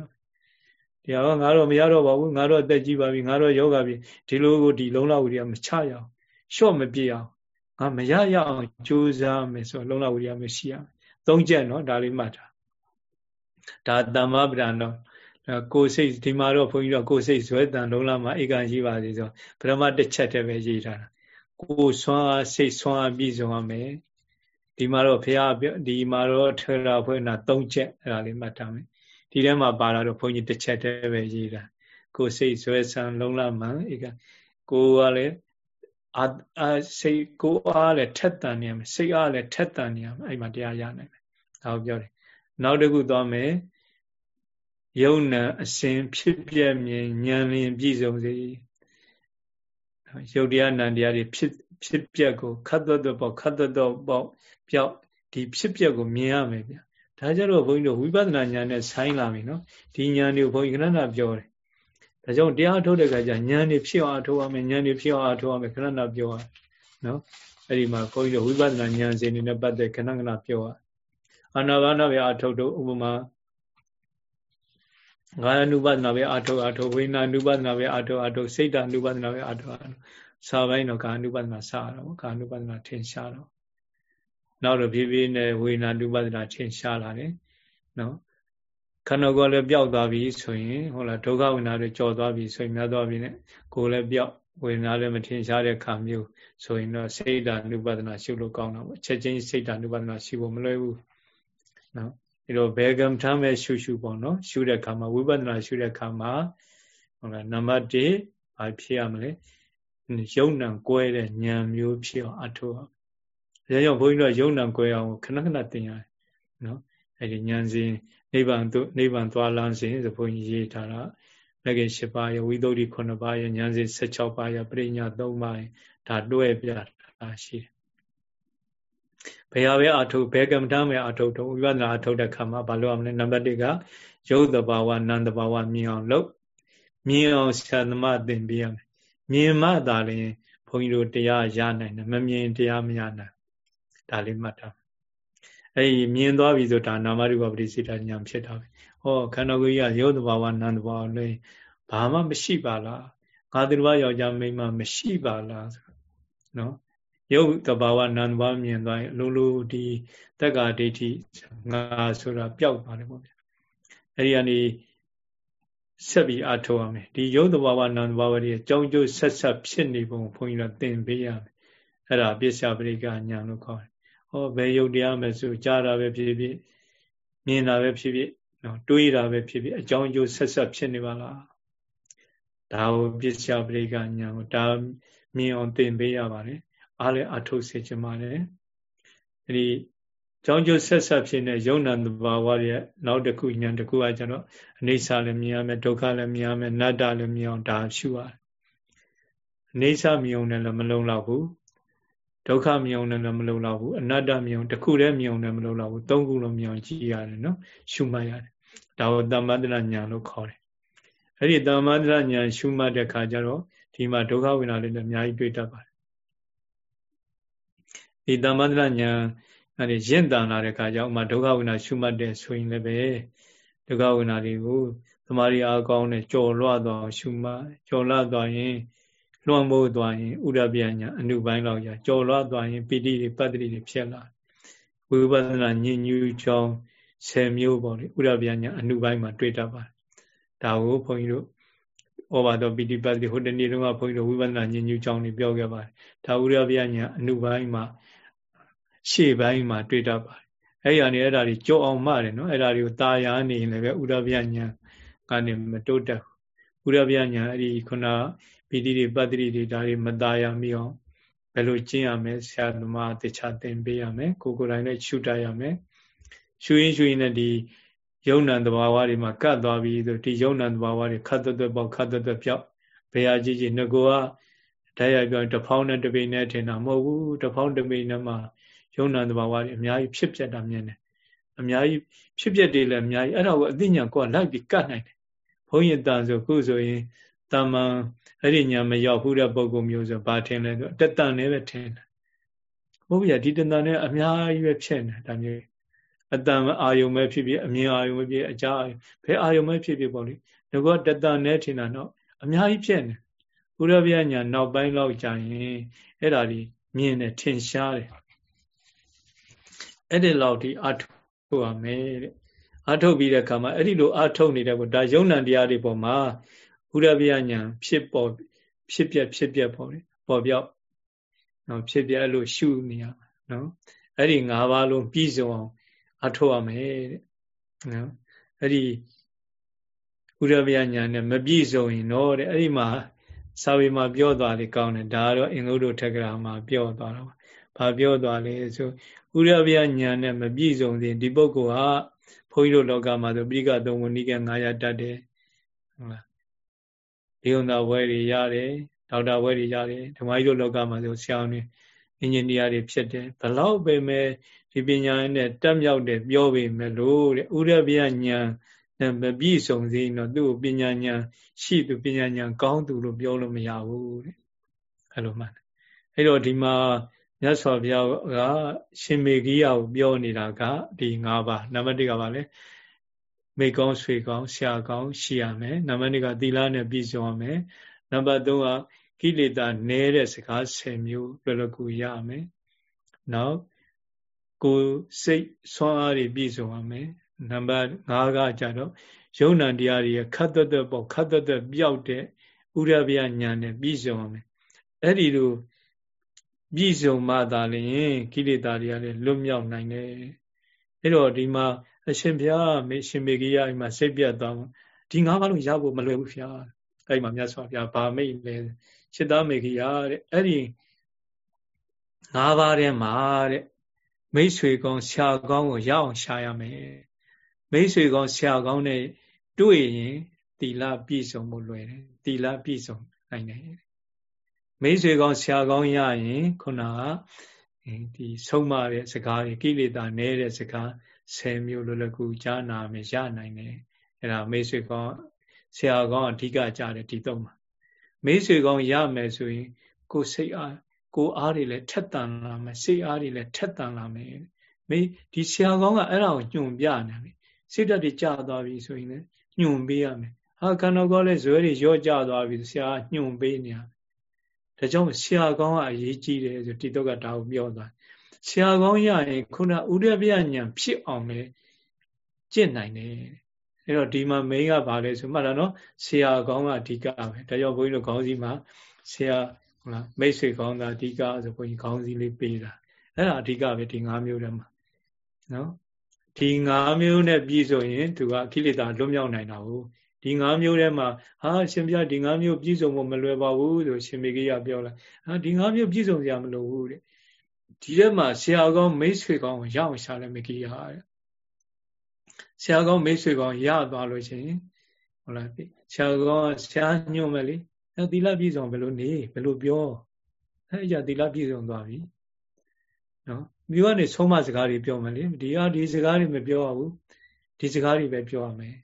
ဒီဟာကငါတော့မရတော့ပါဘူးငါတော့အသက်ကြီးပါပြီငါတော့ယောဂပြီဒီလိုကိုဒီလုံလဝိရိယမချရအောင်ရှော့မပြအောင်ငါမရရအောင်ကြိုးစားမယ်ဆိုလုံလဝိရိယမရှိရမယ်သုံးချက်နော်ဒါလေးမှတ်တာဒါတမ္မပဒံတော့ကိုစိတ်ဒီမှာတော့ဘုန်းကြီးတို့ကိုစိတ်ဇွဲတန်လုံးလာမှာဧကန်ရှိပါစေဆိုပထမတစ်ချက်တည်းပဲရေးထားတာကိုဆွမ်းအားစိတ်ဆွမ်းအားပြည့်စုံရမယ်ဒီမှာတော့ဘုရားဒီမှာတော့ထေရဖွဲ့နာ၃ချက်အဲ့ဒါလေးမှတ်ထားမယ် ဒီထဲမှာပါတာတော့ဘုန်းကြီးတစ်ချက်တည်းပဲရေးတာကိုစိတ်ဇွဲဆန်လုံးလာမှာဧကကိုကလည်းအာအာစိတ်ကိုအားလည်းထက်တန်နေရမယ်စိတ်အားလည်းထက်တန်နေရမယ်အဲ့မှာတရားရနိုင်မယ်ဒါကိုပြောတယ်နောက်တစ်ခုသွားမယ်ယုံနံအစဉ်ဖြစ်ပြမြင်ဉာဏ်လင်ပြည့်စုံစေယုတ်တရားနံတရားတွေဖြစ်ဖြစ်ပြက်ကိုခတ်သွက်သွက်ပေါ့ခတ်သွက်တော့ပေါ့ပြောက်ဒီဖြစ်ပြက်ကိုမြင်ရမယ်ဗျ ဒါကြတော့ဘုန်းကြီးတို့ဝိပဿနာဉာဏ်နဲ့ဆိုင်းလာပြီနော်ဒီဉာဏ်တွေကိုဘုန်းကြီးခဏခဏပြောတယ်ဒါကြောင့်တရားထုတ်တဲ့အခါကျဉာဏ်တွေဖြစ်အောင်အထုတ်ရမယ်ဉာဏ်တွေဖြစ်အောင်အထုတ်ရမယ်ခဏခဏပြောရနော်အဲ့ဒီမှာဘုန်းကြီးတို့ဝိပဿနာဉာဏ်စဉ်တွေနဲ့ပတ်သက်ခဏခဏပြောရအာနာပါနာပဲအထုတ်တော့ဥပမာငါးအနုပဒနာပဲအာထုတ်အာထုတ်ဝိညာဉ်အနုပဒနာပဲအာထုတ်အာထုတ်စိတ်တအနုပဒနာပဲအာထုတ်အာထုတ်စာပိုင်းတော့ကာနုပဒနာစတော့ကာနုပဒနာထင်ရှားတော့ နောက်တော့ဖြည်းဖြည်းနဲ့ဝေနာနုပဒနာထင်ရှားလာတယ်နော်ခန္ဓာကိုယ်လည်းပျောက်သွားပြီဆိုရင်ဟုတ်လားဒုက္ခဝေဒနာတွေကြော်သွားပြီဆိုရင်များသွားပြီနဲ့ကိုယ်လည်းပျောက်ဝေဒနာလည်းမထင်ရှားတဲ့ခါမျိုးဆိုရင်တော့စိတ်ဓာနုပဒနာရှုလို့ကောင်းတာပေါ့ချက်ချင်းစိတ်ဓာနုပဒနာရှုဖို့မလွယ်ဘူးနော်အဲတော့ဘေကံထမ်းမဲ့ရှုရှုပေါ့နော်ရှုတဲ့ခါမှာဝိပဿနာရှုတဲ့ခါမှာဟုတ်လားနံပါတ်1ဘာဖြစ်ရမလဲယုံနံကွဲတဲ့ဉာဏ်မျိုးဖြစ်အောင်အထောက်အောင် ဒါကြောင့်ဘုန်းကြီးတို့ယုံနံကွဲအောင်ခဏခဏသင်ရတယ်နော်အဲဒီဉာဏ်စဉ်နိဗ္ဗာန်သို့နိဗ္ဗာန်သွားလမ်းစဉ်ဆိုဘုန်းကြီးရေးထားတာလက်ကင်၈ပါးရဝိသုဒ္ဓိ9ပါးရဉာဏ်စဉ်16ပါးရပရိညာ3ပါးရဒါတွဲပြတာရှိတယ်ဘယ်ဟာပဲအထုဘယ်ကမ္မဋ္ဌာန်းပဲအထုတော့ဝိပဿနာအထုတဲ့ခါမှာဘာလို့ရမလဲနံပါတ်1ကရုပ်တဘာဝနံတဘာဝမြင်အောင်လုပ်မြင်အောင်ဆရာသမားသင်ပေးရမယ်မြင်မှသာလျှင်ဘုန်းကြီးတို့တရားရနိုင်တယ်မမြင်တရားမရနိုင် ဒါလေးမှတ်ထားအဲ့ဒီမြင်သွားပြီဆိုတာနာမရူပပရိစိတဉာဏ်ဖြစ်တာပဲဟောခန္ဓာကိုယ်ကြီးကရုပ်တဘာဝနံတဘာဝလည်းဘာမှမရှိပါလားငါသူတစ်ပါးယောက်ျားမိန်းမမရှိပါလားဆိုနော်ရုပ်တဘာဝနံတဘာဝမြင်သွားရင်အလိုလိုဒီတက္ကာဒိဋ္ဌိငါဆိုတာပျောက်သွားတယ်ပေါ့ဗျအဲ့ဒီကနေဆက်ပြီးအထောက်ရမယ်ဒီယုတ်တဘာဝနံတဘာဝတွေအကြောင်းကျိုးဆက်ဆက်ဖြစ်နေပုံဘုန်းကြီးတို့သင်ပေးရမယ်အဲ့ဒါပစ္စယပရိကညာလို့ခေါ်တယ် ဟောဘယ်ယုတ်တရားမယ်ဆိုကြားတာပဲဖြစ်ဖြစ်မြင်တာပဲဖြစ်ဖြစ်နော်တွေးတာပဲဖြစ်ဖြစ်အကြောင်းကျိုးဆက်ဆက်ဖြစ်နေပါလားဒါကိုပစ္စယပရိကညာကိုဒါမြင်အောင်သင်ပေးရပါတယ်အားလည်းအထုတ်စေချင်ပါတယ်အဲ့ဒီကြောင်းကျိုးဆက်ဆက်ဖြစ်နေယုံနာတဘာဝရဲ့နောက်တစ်ခုညာတစ်ခုကကျတော့အိဋ္ဌာလည်းမြင်ရမယ်ဒုက္ခလည်းမြင်ရမယ်နတ္တလည်းမြင်အောင်ဒါရှုရတယ်အိဋ္ဌာမြင်ုံနဲ့လည်းမလုံလောက်ဘူး ဒုက္ခမြင်ုံနဲ့လည်းမလုံလောက်ဘူးအနတ္တမြင်ုံတစ်ခုတည်းမြင်ုံနဲ့မလုံလောက်ဘူးသုံးခုလုံးမြင်အောင်ကြည့်ရတယ်နော်ရှုမှတ်ရတယ်ဒါကိုတမ္မတရညာလို့ခေါ်တယ်အဲ့ဒီတမ္မတရညာရှုမှတ်တဲ့ခါကျတော့ဒီမှာဒုက္ခဝိနာလေးလည်းအများကြီးတွေ့တတ်ပါတယ်ဒီတမ္မတရညာအဲ့ဒီရင့်တန်လာတဲ့ခါကျဥမာဒုက္ခဝိနာရှုမှတ်တဲ့ဆိုရင်လည်းပဲဒုက္ခဝိနာတွေကိုသမာဓိအားကောင်းတဲ့ကြော်လွှတ်သွားရှုမှတ်ကြော်လွှတ်သွားရင် လွှမ်းမိုးသွားရင်ဥဒပြညာအနုပိုင်းလောက်ရကြော်လွှတ်သွားရင်ပိဋိတွေပတ္တိတွေဖြစ်လာဝိပဿနာညဉ့်ညူးချောင်း10မျိုးပေါ့လေဥဒပြညာအနုပိုင်းမှာတွေ့တတ်ပါတယ်ဒါကိုဘုန်းကြီးတို့ဩဘာတော်ပိဋိပတ္တိဟိုတနေ့တုန်းကဘုန်းကြီးတို့ဝိပဿနာညဉ့်ညူးချောင်းတွေပြောခဲ့ပါတယ်ဒါဥဒပြညာအနုပိုင်းမှာရှေ့ပိုင်းမှာတွေ့တတ်ပါတယ်အဲ့ရနေအဲ့ဒါတွေကြောအောင်မှတယ်နော်အဲ့ဒါတွေကိုตาယာနေရင်လည်းပဲဥဒပြညာကနေမတိုးတက်ဥဒပြညာအဲ့ဒီခုန ပီတိတွေပတ္တိတွေဒါတွေမตาယာမိအောင်ဘယ်လိုကျင့်ရမလဲဆရာသမားတခြားသင်ပေးရမယ်ကိုကိုယ်တိုင်လည်းရှုတတ်ရမယ်ရှုရင်းရှုရင်းနဲ့ဒီယုံ nant တဘာဝတွေမှာကတ်သွားပြီဆိုဒီယုံ nant တဘာဝတွေခတ်သွက်သွက်ပေါက်ခတ်သွက်သွက်ပြောက်ဘယ်ဟာကြည့်ကြည့်ငကိုကဓာတ်ရိုက်ပြောတဖောင်းနဲ့တပိနဲ့ထင်တာမဟုတ်ဘူးတဖောင်းတပိနဲ့မှာယုံ nant တဘာဝတွေအများကြီးဖြစ်ပြတာမြင်တယ်အများကြီးဖြစ်ပြတယ်လည်းအများကြီးအဲ့ဒါကိုအသိဉာဏ်ကိုလိုက်ပြီးကတ်နိုင်တယ်ဘုန်းကြီးတန်ဆိုခုဆိုရင်တာမန် အဲ့ဒီညာမရောက်ဘူးတဲ့ပုံကုမျိုးဆိုဘာထင်လဲဆိုတတန်နဲ့ပဲထင်တယ်ဘုရားဒီတန်နဲ့အများကြီးပဲဖြစ်နေဒါမျိုးအတန်အာယုံပဲဖြစ်ဖြစ်အမြင်အာယုံပဲဖြစ်အကြဘယ်အာယုံပဲဖြစ်ဖြစ်ပေါ့လေငါကတတန်နဲ့ထင်တာတော့အများကြီးဖြစ်နေဘုရားဗျာညာနောက်ပိုင်းလောက်ကြာရင်အဲ့ဒါဒီမြင်တယ်ထင်ရှားတယ်အဲ့ဒီလောက်ဒီအထုတ်ရမယ်တဲ့အထုတ်ပြီးတဲ့အခါမှာအဲ့ဒီလိုအထုတ်နေတဲ့ကိုဒါယုံ nant တရားတွေပေါ်မှာ ဘုရားဗျာညာဖြစ်ပေါ်ဖြစ်ပြက်ဖြစ်ပြက်ပေါ့လေပေါ်ပြောက်နော်ဖြစ်ပြက်အဲ့လိုရှုနေရနော်အဲ့ဒီ၅ပါးလုံးပြည့်စုံအောင်အထုတ်ရမယ်တဲ့နော်အဲ့ဒီဥရဗျာညာနဲ့မပြည့်စုံရင်တော့တဲ့အဲ့ဒီမှာစာဝေမှာပြောသွားလေကောင်းတယ်ဒါကတော့အင်္ဂုတ္တထက်ကရာမှာပြောသွားတော့ဘာပြောသွားလဲဆိုဥရဗျာညာနဲ့မပြည့်စုံရင်ဒီပုဂ္ဂိုလ်ဟာဘုန်းကြီးတို့လောကမှာဆိုပိဋကသုံးဝဏိက900တတ်တယ်ဟုတ်လား ဒီုံသာဝဲတွေရတယ်ဒေါက်တာဝဲတွေရတယ်ဓမ္မကြီးတို့လောကမှာဆိုဆရာအောင်နေအင်ဂျင်နီယာတွေဖြစ်တယ်ဘလောက်ပဲမဲ့ဒီပညာနဲ့တက်မြောက်တယ်ပြောပေမဲ့လို့တဲ့ဥရဗျာညာနဲ့မပြည့်စုံစေတော့သူ့ကိုပညာညာရှိသူပညာညာကောင်းသူလို့ပြောလို့မရဘူးတဲ့အဲ့လိုမှန်အဲ့တော့ဒီမှာမြတ်စွာဘုရားကရှင်မေဂိယကိုပြောနေတာကဒီ၅ပါးနံပါတ်1ကပါလေ မိကောင်းဆွေကောင်းဆရာကောင်းရှိရမယ်နံပါတ်2ကသီလနဲ့ပြည့်စုံရမယ်နံပါတ်3ကကိလေသာနည်းတဲ့စကား10မျိုးလွယ်လွယ်ကူရမယ်နောက်ကိုစိတ်ဆွမ်းအားတွေပြည့်စုံရမယ်နံပါတ်5ကကြတော့ယုံ nant တရားတွေခတ်သက်သက်ပေါ့ခတ်သက်သက်ပြောက်တဲ့ဥရဗျာညာနဲ့ပြည့်စုံရမယ်အဲ့ဒီလိုပြည့်စုံမှသာလျှင်ကိလေသာတွေကလည်းလွတ်မြောက်နိုင်တယ်အဲ့တော့ဒီမှာ အရှင်ဘုရားမေရှင်မေကြီးရအိမ်မှာစိတ်ပြတ်သွားဒီငါးပါးလုံးရဖို့မလွယ်ဘူးဖျားအဲ့မှာမြတ်စွာဘုရားဗာမိတ်လဲစိတ္တမေကြီးရတဲ့အဲ့ဒီငါးပါးထဲမှာတဲ့မိတ်ဆွေကောင်းဆရာကောင်းကိုရအောင်ရှာရမယ်မိတ်ဆွေကောင်းဆရာကောင်းနဲ့တွေ့ရင်တီလပြည့်စုံဖို့လွယ်တယ်တီလပြည့်စုံနိုင်တယ်မိတ်ဆွေကောင်းဆရာကောင်းရရင်ခုနကဒီဆုံးမတဲ့စကားတွေကိလေသာနည်းတဲ့စကား 10မျိုးလောလကူကြားနာမယ်ရနိုင်တယ်အဲ့ဒါမိတ်ဆွေကောင်းဆရာကောင်းအဓိကကြားတယ်ဒီတော့မှာမိတ်ဆွေကောင်းရမယ်ဆိုရင် ကိုယ်စိတ်အားကိုအားတွေလည်းထက်တန်လာမယ်စိတ်အားတွေလည်းထက်တန်လာမယ်မေးဒီဆရာကောင်းကအဲ့ဒါကိုညွှန်ပြနေတယ်စိတ်ဓာတ်တွေကျသွားပြီဆိုရင်လည်းညွှန်ပေးရမယ်ဟာခန္ဓာကိုယ်လည်းဇွဲတွေရော့ကျသွားပြီဆရာညွှန်ပေးနေရတယ်ဒါကြောင့်ဆရာကောင်းကအရေးကြီးတယ်ဆိုတိတော့ကဒါကိုပြောသွား ဆရာကောင်းရရင်ခုနဥရပြညာဖြစ်အောင်လေကျင့်နိုင်တယ်အဲ့တော့ဒီမှာမိန်းကဘာလဲဆိုမှတ်တာနော်ဆရာကောင်းကအဓိကပဲဒါကြောင့်ဘုန်းကြီးတို့ခေါင်းစည်းမှာဆရာဟုတ်လားမိတ်ဆွေကောင်းတာအဓိကဆိုဘုန်းကြီးခေါင်းစည်းလေးပေးတာအဲ့ဒါအဓိကပဲဒီ၅မျိုးထဲမှာနော်ဒီ၅မျိုးနဲ့ပြည့်စုံရင်သူကကိလေသာလွတ်မြောက်နိုင်တာဟုတ်ဒီ၅မျိုးထဲမှာဟာရှင်ပြဒီ၅မျိုးပြည့်စုံဖို့မလွယ်ပါဘူးဆိုရှင်မေကြီးကပြောလာဟာဒီ၅မျိုးပြည့်စုံစရာမလိုဘူးတဲ့ ဒီထဲမှာဆရာကောင်းမိတ်ဆွေကောင်းရအောင်ရှာလဲမေကြီးဟာတဲ့ဆရာကောင်းမိတ်ဆွေကောင်းရသွားလို့ရှိရင်ဟုတ်လားဆရာကောင်းဆရာညွှန်မယ်လေအဲသီလပြည့်စုံဘယ်လိုနေဘယ်လိုပြောအဲကြသီလပြည့်စုံသွားပြီနော်မြို့ကနေဆုံးမစကားတွေပြောမယ်လေဒီဟာဒီစကားတွေမပြောရဘူးဒီစကားတွေပဲပြောရမယ်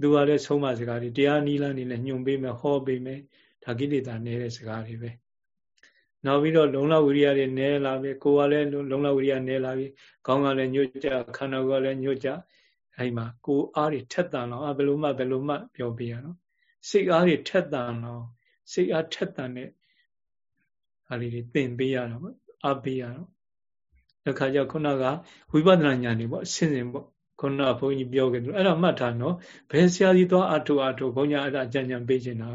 သူကလည်းဆုံးမစကားတွေတရားနီးလန်းနေလည်းညွှန်ပေးမယ်ဟောပေးမယ်ဒါကိလေသာနေတဲ့စကားတွေပဲ နောက်ပြီးတော့လုံလဝိရိယတွေနဲလာပြီကိုယ်ကလည်းလုံလဝိရိယနဲလာပြီခေါင်းကလည်းညှို့ကြခန္ဓာကလည်းညှို့ကြအဲဒီမှာကိုယ်အားတွေထက်တန်အောင်ဘယ်လိုမှဘယ်လိုမှပြောပြရအောင်စိတ်အားတွေထက်တန်အောင်စိတ်အားထက်တန်တဲ့ဟာလေးတွေသင်ပေးရတော့အားပေးရတော့တခါကျခုနကဝိပဿနာဉာဏ်တွေပေါ့အစဉ်စဉ်ပေါ့ခုနကဘုန်းကြီးပြောခဲ့တယ်အဲ့ဒါမှတ်ထားနော်ဘယ်ဆရာကြီးသွားအထုအထုဘုန်းကြီးအဲ့ဒါအကြံဉာဏ်ပေးချင်တာ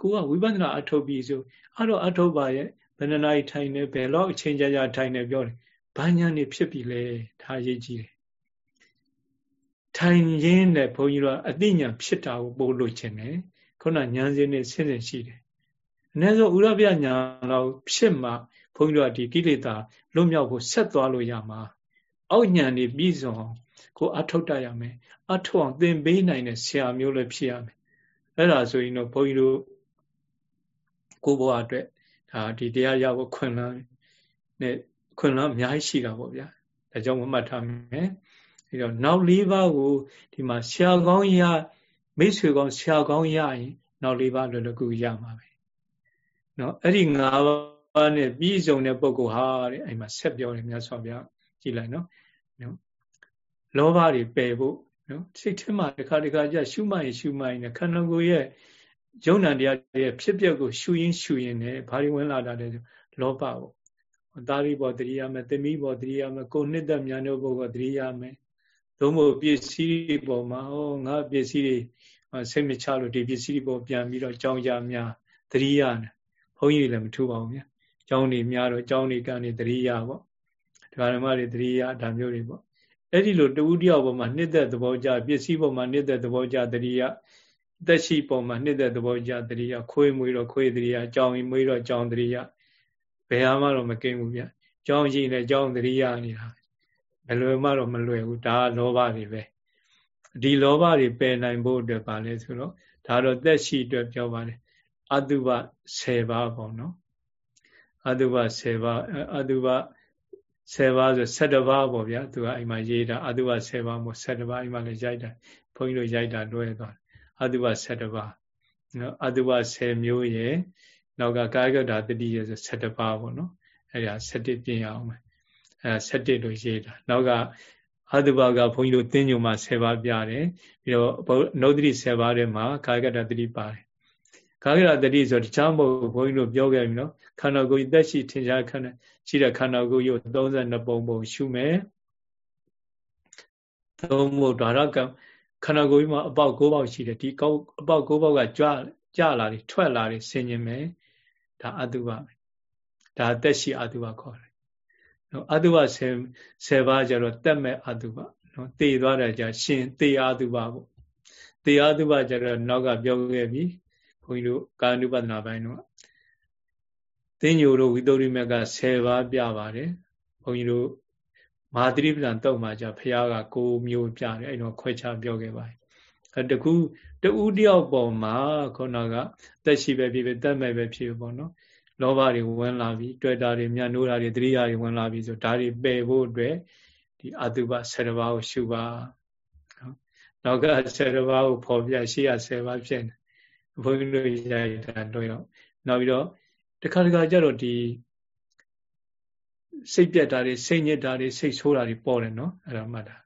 ကိုကဝိပဿနာအထုပြီးဆိုအဲ့တော့အထုပါရဲ့ ဘယ်နှနာရီထိုင်နေဘယ်တော့အချိန်ကြာကြာထိုင်နေပြောတယ်ဘာညာနေဖြစ်ပြီလဲဒါရေးကြည့်တယ်ထိုင်ရင်းနဲ့ဘုန်းကြီးတို့အသိဉာဏ်ဖြစ်တာကိုပို့လို့ခြင်းတယ်ခုနဉာဏ်စင်းနဲ့ဆင်းဆင်းရှိတယ်အနည်းဆုံးဥရပြညာတော့ဖြစ်မှဘုန်းကြီးတို့ကဒီကိလေသာလွတ်မြောက်ဖို့ဆက်သွားလို့ရမှာအောက်ညာနေပြီးစုံကိုအထုတ်တတ်ရမယ်အထုတ်အောင်သင်ပေးနိုင်တဲ့ဆရာမျိုးလည်းဖြစ်ရမယ်အဲ့ဒါဆိုရင်တော့ဘုန်းကြီးတို့ကိုဘဝအတွက် ဒါဒီတရားရဖို့ခွင့်လန်းနဲ့ခွင့်လန်းအများကြီးရှိတာပေါ့ဗျာဒါကြောင့်မမှတ်ထားမယ်အဲတော့နောက်၄ပါးကိုဒီမှာဆရာကောင်းရမိတ်ဆွေကောင်းဆရာကောင်းရရင်နောက်၄ပါးလွယ်လွယ်ကူရမှာပဲเนาะအဲ့ဒီ၅ပါးနဲ့ပြည့်စုံတဲ့ပုဂ္ဂိုလ်ဟာတဲ့အဲ့မှာဆက်ပြောတယ်မြတ်စွာဘုရားကြည်လိုက်နော်နော်လောဘတွေပယ်ဖို့နော်စိတ်ထဲမှာတစ်ခါတစ်ခါကျရှုမှတ်ရင်ရှုမှတ်ရင်ခန္ဓာကိုယ်ရဲ့ ယုံ nant တရားရဲ့ဖြစ်ပျက်ကိုရှုရင်းရှုရင်းနဲ့ဘာတွေဝင်လာတာလဲလောဘပေါ့သားရီပေါ်တရိယာမယ်သမီးပေါ်တရိယာမယ်ကိုနှစ်သက်မြန်တဲ့ပုဂ္ဂိုလ်တရိယာမယ်သို့မဟုတ်ပစ္စည်းပေါ်မှာဟောငါပစ္စည်းတွေစိတ်မချလို့ဒီပစ္စည်းပေါ်ပြန်ပြီးတော့ကြောင်းကြများတရိယာနဲ့ဘုန်းကြီးလည်းမထူပါဘူးဗျာကြောင်းတွေများတော့ကြောင်းတွေကနေတရိယာပေါ့ဒကာဓမ္မတွေတရိယာဒါမျိုးတွေပေါ့အဲ့ဒီလိုတဝူတယောက်ပေါ်မှာနှစ်သက်သဘောကြပစ္စည်းပေါ်မှာနှစ်သက်သဘောကြတရိယာ သက်ရှိပေါ်မှာနှစ်သက်သဘောကြတရိယာခွေးမွေးတော့ခွေးတရိယာကြောင်းရင်မွေးတော့ကြောင်းတရိယာဘယ်ဟာမှတော့မကိန်းဘူးဗျကြောင်းရှိနေကြောင်းတရိယာနေတာဘယ်လိုမှတော့မလွယ်ဘူးဒါကလောဘတွေပဲဒီလောဘတွေပယ်နိုင်ဖို့အတွက်ပါလဲဆိုတော့ဒါတော့သက်ရှိအတွက်ပြောပါတယ်အတုပ10ပါးပေါ့နော်အတုပ10ပါးအတုပ10ပါးဆို17ပါးပေါ့ဗျာသူကအိမ်မှာရေးတာအတုပ10ပါးမို့17ပါးအိမ်မှာလည်းရိုက်တာဘုန်းကြီးတို့ရိုက်တာလွဲသွား အတုပ17ပါးနော်အတုပ10မျိုးရယ်နောက်ကကာယကတာတတိရယ်ဆို17ပါးပေါ့နော်အဲ့ဒါ17ပြင်ရအောင်မယ်အဲ17လို့ရေးတာနောက်ကအတုပကဘုန်းကြီးတို့တင်းညုံမှာ10ပါးပြတယ်ပြီးတော့နုဒတိ10ပါးထဲမှာကာယကတာတတိပါတယ်ကာယရတတိဆိုတခြားမဟုတ်ဘုန်းကြီးတို့ပြောခဲ့ပြီနော်ခန္ဓာကိုယ်သက်ရှိထင်ရှားခန္ဓာရှိတဲ့ခန္ဓာကိုယ်ရုပ်32ပုံပုံရှုမယ်သုံးဖို့ဒါရက ခန္ဓာကိုယ်မှာအပေါက်၉ပေါက်ရှိတယ်ဒီကောက်အပေါက်၉ပေါက်ကကြွကြလာတယ်ထွက်လာတယ်ဆင်ញင်မယ်ဒါအတုပပဲဒါသက်ရှိအတုပခေါ်တယ်နော်အတုပ10 10ပါးကျတော့တက်မဲ့အတုပနော်တည်သွားတယ်ကြာရှင်တည်အတုပပေါ့တည်အတုပကျတော့နောက်ကပြောခဲ့ပြီဘုန်းကြီးတို့ကာနုပဒနာပိုင်းတော့သင်ညိုတို့ဝိသုရိမက10ပါးပြပါတယ်ဘုန်းကြီးတို့ မာသရိပဒံတုတ်မှာじゃဖះကကိုမျိုးပြတယ်အဲ့တော့ခွဲခြားပြောခဲ့ပါတယ်အဲတကူတူတယောက်ပေါ်မှာခုနကတက်ရှိပဲဖြစ်ဖြစ်တက်မဲ့ပဲဖြစ်ပေါ့နော်လောဘတွေဝင်လာပြီးတွေ့တာတွေမြတ်နိုးတာတွေတတိယတွေဝင်လာပြီးဆိုဒါတွေပယ်ဖို့အတွက်ဒီအတုပ7ပါးကိုရှုပါနော်နောက်က7ပါးကိုဖော်ပြရှေ့ရ7ပါးဖြစ်နေဘုန်းကြီးတို့ရိုက်တာတော့ရောက်နောက်ပြီးတော့တခါတခါကျတော့ဒီ စိတ်ပြက်တာတွေစိတ်ညစ်တာတွေစိတ်ဆိုးတာတွေပေါ်တယ်နော်အဲ့ဒါမှတ်တာ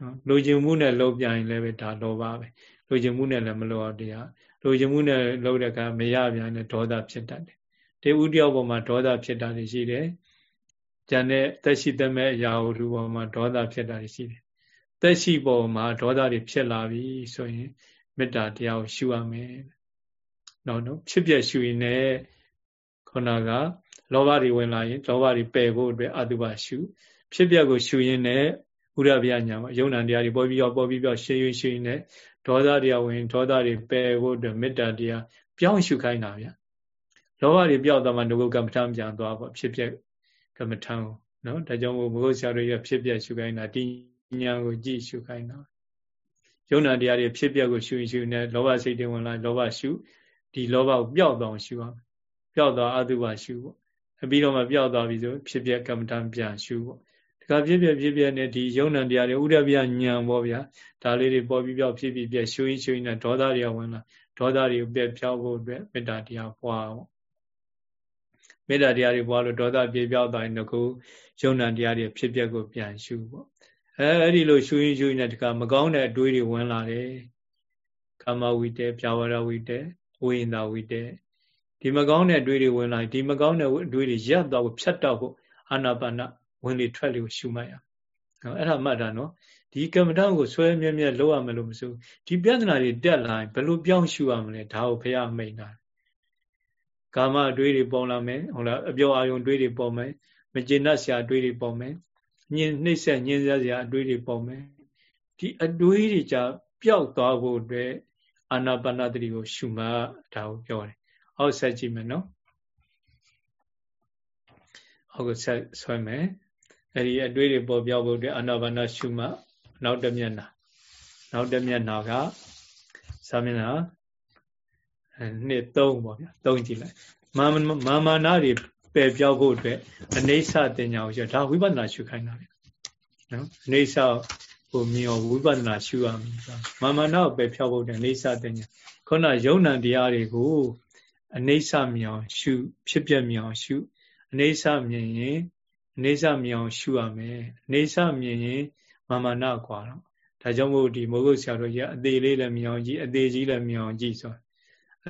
နော်လိုချင်မှုနဲ့လုံးပြရင်လည်းပဲဒါလောဘပဲလိုချင်မှုနဲ့လည်းမလိုအောင်တရားလိုချင်မှုနဲ့လုံးတဲ့ကမရပြန်တဲ့ဒေါသဖြစ်တတ်တယ်တေဥတယောက်ပေါ်မှာဒေါသဖြစ်တာတွေရှိတယ်။ဉာဏ်နဲ့သက်ရှိသက်မဲ့အရာဟုပေါ်မှာဒေါသဖြစ်တာတွေရှိတယ်။သက်ရှိပေါ်မှာဒေါသတွေဖြစ်လာပြီဆိုရင်မေတ္တာတရားကိုရှုရမယ်။နောက်တော့ဖြစ်ပြရှုရင်လည်းခုနက လောဘတွေဝင်လာရင်လောဘတွေပယ်ဖို့အတွက်အတုပရှုဖြစ်ပြကိုရှုရင်းနဲ့ဥရဗျာညာမှာယုံနာတရားတွေပေါ်ပြီးတော့ပေါ်ပြီးတော့ရှင်းရင်းရှင်းနဲ့ဒေါသတရားဝင်ဒေါသတွေပယ်ဖို့အတွက်မေတ္တာတရားပြောင်းရှုခိုင်းတာဗျာလောဘတွေပြောက်သွားမှငုတ်ကမ္မထံပြန်သွားပေါ့ဖြစ်ပြကမ္မထံကိုနော်ဒါကြောင့်မို့ဘုရားဆရာတို့ရဖြစ်ပြရှုခိုင်းတာဒီညာကိုကြည့်ရှုခိုင်းတာယုံနာတရားတွေဖြစ်ပြကိုရှုရင်ရှုနေလောဘစိတ်တွေဝင်လာလောဘရှုဒီလောဘကိုပျောက်သွားရှုအောင်ပျောက်သွားအတုပရှုပေါ့အ ပြီးတော့မှပျောက်သွားပြီဆိုဖြစ်ပြကမ္မထံပြန်ရှုပေါ့ဒါကဖြစ်ပြဖြစ်ပြနဲ့ဒီယုံနာတရားတွေဥဒ္ဒဗျညံပေါ့ဗျာဒါလေးတွေပေါ်ပြီးပျောက်ဖြစ်ပြီးပြရှုရင်ရှုရင်နဲ့ဒေါသတွေဝင်လာဒေါသတွေကိုပြဖြောက်ဖို့အတွက်မေတ္တာတရားပွားပေါ့မေတ္တာတရားတွေပွားလို့ဒေါသပြေပြောက်သွားရင်တော့ကိုယုံနာတရားတွေဖြစ်ပျက်ကိုပြန်ရှုပေါ့အဲအဲ့ဒီလိုရှုရင်ရှုရင်တခါမကောင်းတဲ့အတွေးတွေဝင်လာတယ်ကာမဝိတေပြဝရဝိတေဝိညာဝိတေ ဒီမကောင်းတဲ့အတွေးတွေဝင်လာဒီမကောင်းတဲ့အတွေးတွေရပ်သွားဖို့ဖြတ်တော့ဖို့အာနာပါနဝင်လေထွက်လေကိုရှုမှတ်ရအောင်အဲ့ဒါမှတ်တာနော်ဒီကမ္မဋ္ဌာန်းကိုဆွဲမြဲမြဲလောက်ရမယ်လို့မဆိုဒီပြဿနာတွေတက်လာရင်ဘယ်လိုပြောင်းရှုရမလဲဒါကိုဘုရားမိန်တာကာမအတွေးတွေပေါ်လာမယ်ဟုတ်လားအပြောအာယုံတွေးတွေပေါ်မယ်မကျေနပ်စရာအတွေးတွေပေါ်မယ်ညင်နှိမ့်ဆက်ညင်စရာအတွေးတွေပေါ်မယ်ဒီအတွေးတွေကြပျောက်သွားဖို့အတွက်အာနာပါနတတိကိုရှုမှတ်ဒါကိုပြောတယ် အောက်ဆက်ကြည့်မယ်နော်အောက်ကိုဆက်ဆွဲမယ်အဲ့ဒီအတွေးတွေပေါ်ပြောက်ဖို့အတွက်အာနာပါနရှုမှတ်နောက်တစ်မျက်နှာနောက်တစ်မျက်နှာကစာမျက်နှာနှစ်သုံးပေါ့ဗျာသုံးကြည့်လိုက်မာမာမာနာတွေပယ်ပြောက်ဖို့အတွက်အနေဆတင်ညာကိုရှုဒါဝိပဿနာရှုခိုင်းတာဗျနော်အနေဆကိုမြင်အောင်ဝိပဿနာရှုရမယ်မာမာနာကိုပယ်ဖြောက်ဖို့အတွက်အနေဆတင်ညာခုနယုံ nant တရားတွေကို အနေဆမြင်အောင်ရှု ဖြစ်ပြမြင်အောင်ရှုအနေဆမြင်ရင်အနေဆမြင်အောင်ရှုရမယ်အနေဆမြင်ရင်မာမာနာကွာတော့ဒါကြောင့်မို့ဒီမိုးကုတ်ဆရာတို့ရအသေးလေးလည်းမြင်အောင်ကြည့်အသေးကြီးလည်းမြင်အောင်ကြည့်ဆို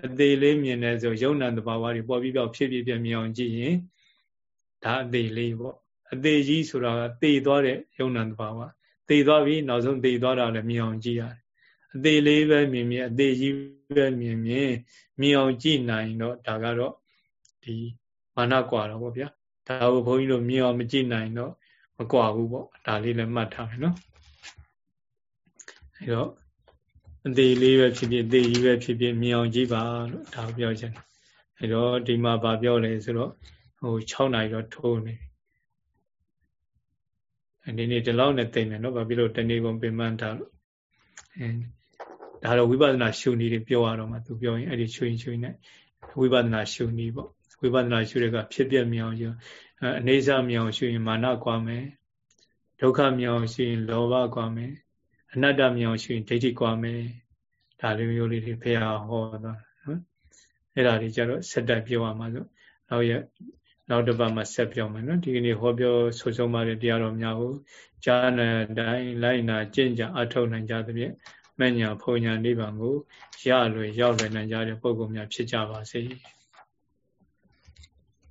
အသေးလေးမြင်နေဆိုယုံနံတဘာဝတွေပေါ်ပြီးပြောက်ဖြစ်ဖြစ်ပြမြင်အောင်ကြည့်ရင်ဒါအသေးလေးပေါ့အသေးကြီးဆိုတာကသေသွားတဲ့ယုံနံတဘာဝသေသွားပြီနောက်ဆုံးသေသွားတာလည်းမြင်အောင်ကြည့်ရတယ်အသေးလေးပဲမြင်မြင်အသေးကြီး ပဲမြင်မြင်မြင်အောင်ကြည့်နိုင်တော့ဒါကတော့ဒီမာနကွာတော့ဗောဗျာဒါကိုဘုန်းကြီးတို့မြင်အောင်မကြည့်နိုင်တော့မကွာဘူးပေါ့ဒါလေးလည်းမှတ်ထားမယ်နော်အဲတော့အသေးလေးပဲဖြစ်ဖြစ်အသေးကြီးပဲဖြစ်ဖြစ်မြင်အောင်ကြည့်ပါလို့ဒါကိုပြောချင်တယ်အဲတော့ဒီမှာဗာပြောလဲဆိုတော့ဟို6နာရီတော့ထိုးနေဒီနေ့ဒီလောက်နဲ့သိမယ်နော်ဘာဖြစ်လို့တနေ့ကုန်ပင်ပန်းထားလို့အဲ ဒါတော့ဝိပဿနာရှုနည်းတွေပြောရတော့မှသူပြောရင်အဲ့ဒီရှုရင်ရှုရင်နဲ့ဝိပဿနာရှုနည်းပေါ့ဝိပဿနာရှုတဲ့ကဖြစ်ပြမြောင်ရှုအနေစာမြောင်ရှုရင်မာနကွာမယ်ဒုက္ခမြောင်ရှုရင်လောဘကွာမယ်အနတ္တမြောင်ရှုရင်ဒိဋ္ဌိကွာမယ်ဒါလိုမျိုးလေးတွေဖះဟောတာနော်အဲ့ဒါတွေကြတော့ဆက်တက်ပြောရမှာဆိုနောက်ရနောက်တစ်ပတ်မှဆက်ပြောမယ်နော်ဒီကနေ့ဟောပြောဆိုဆုံးပါတဲ့တရားတော်များကိုကြားနာတိုင်းလိုက်နာကျင့်ကြအထောက်နိုင်ကြသဖြင့် မညာဖုန်ညာနိဗ္ဗာန်ကိုရလွယ်ရောက်လွယ်နိုင်ကြတဲ့ပုဂ္ဂိုလ်များဖြစ်ကြပါစေ။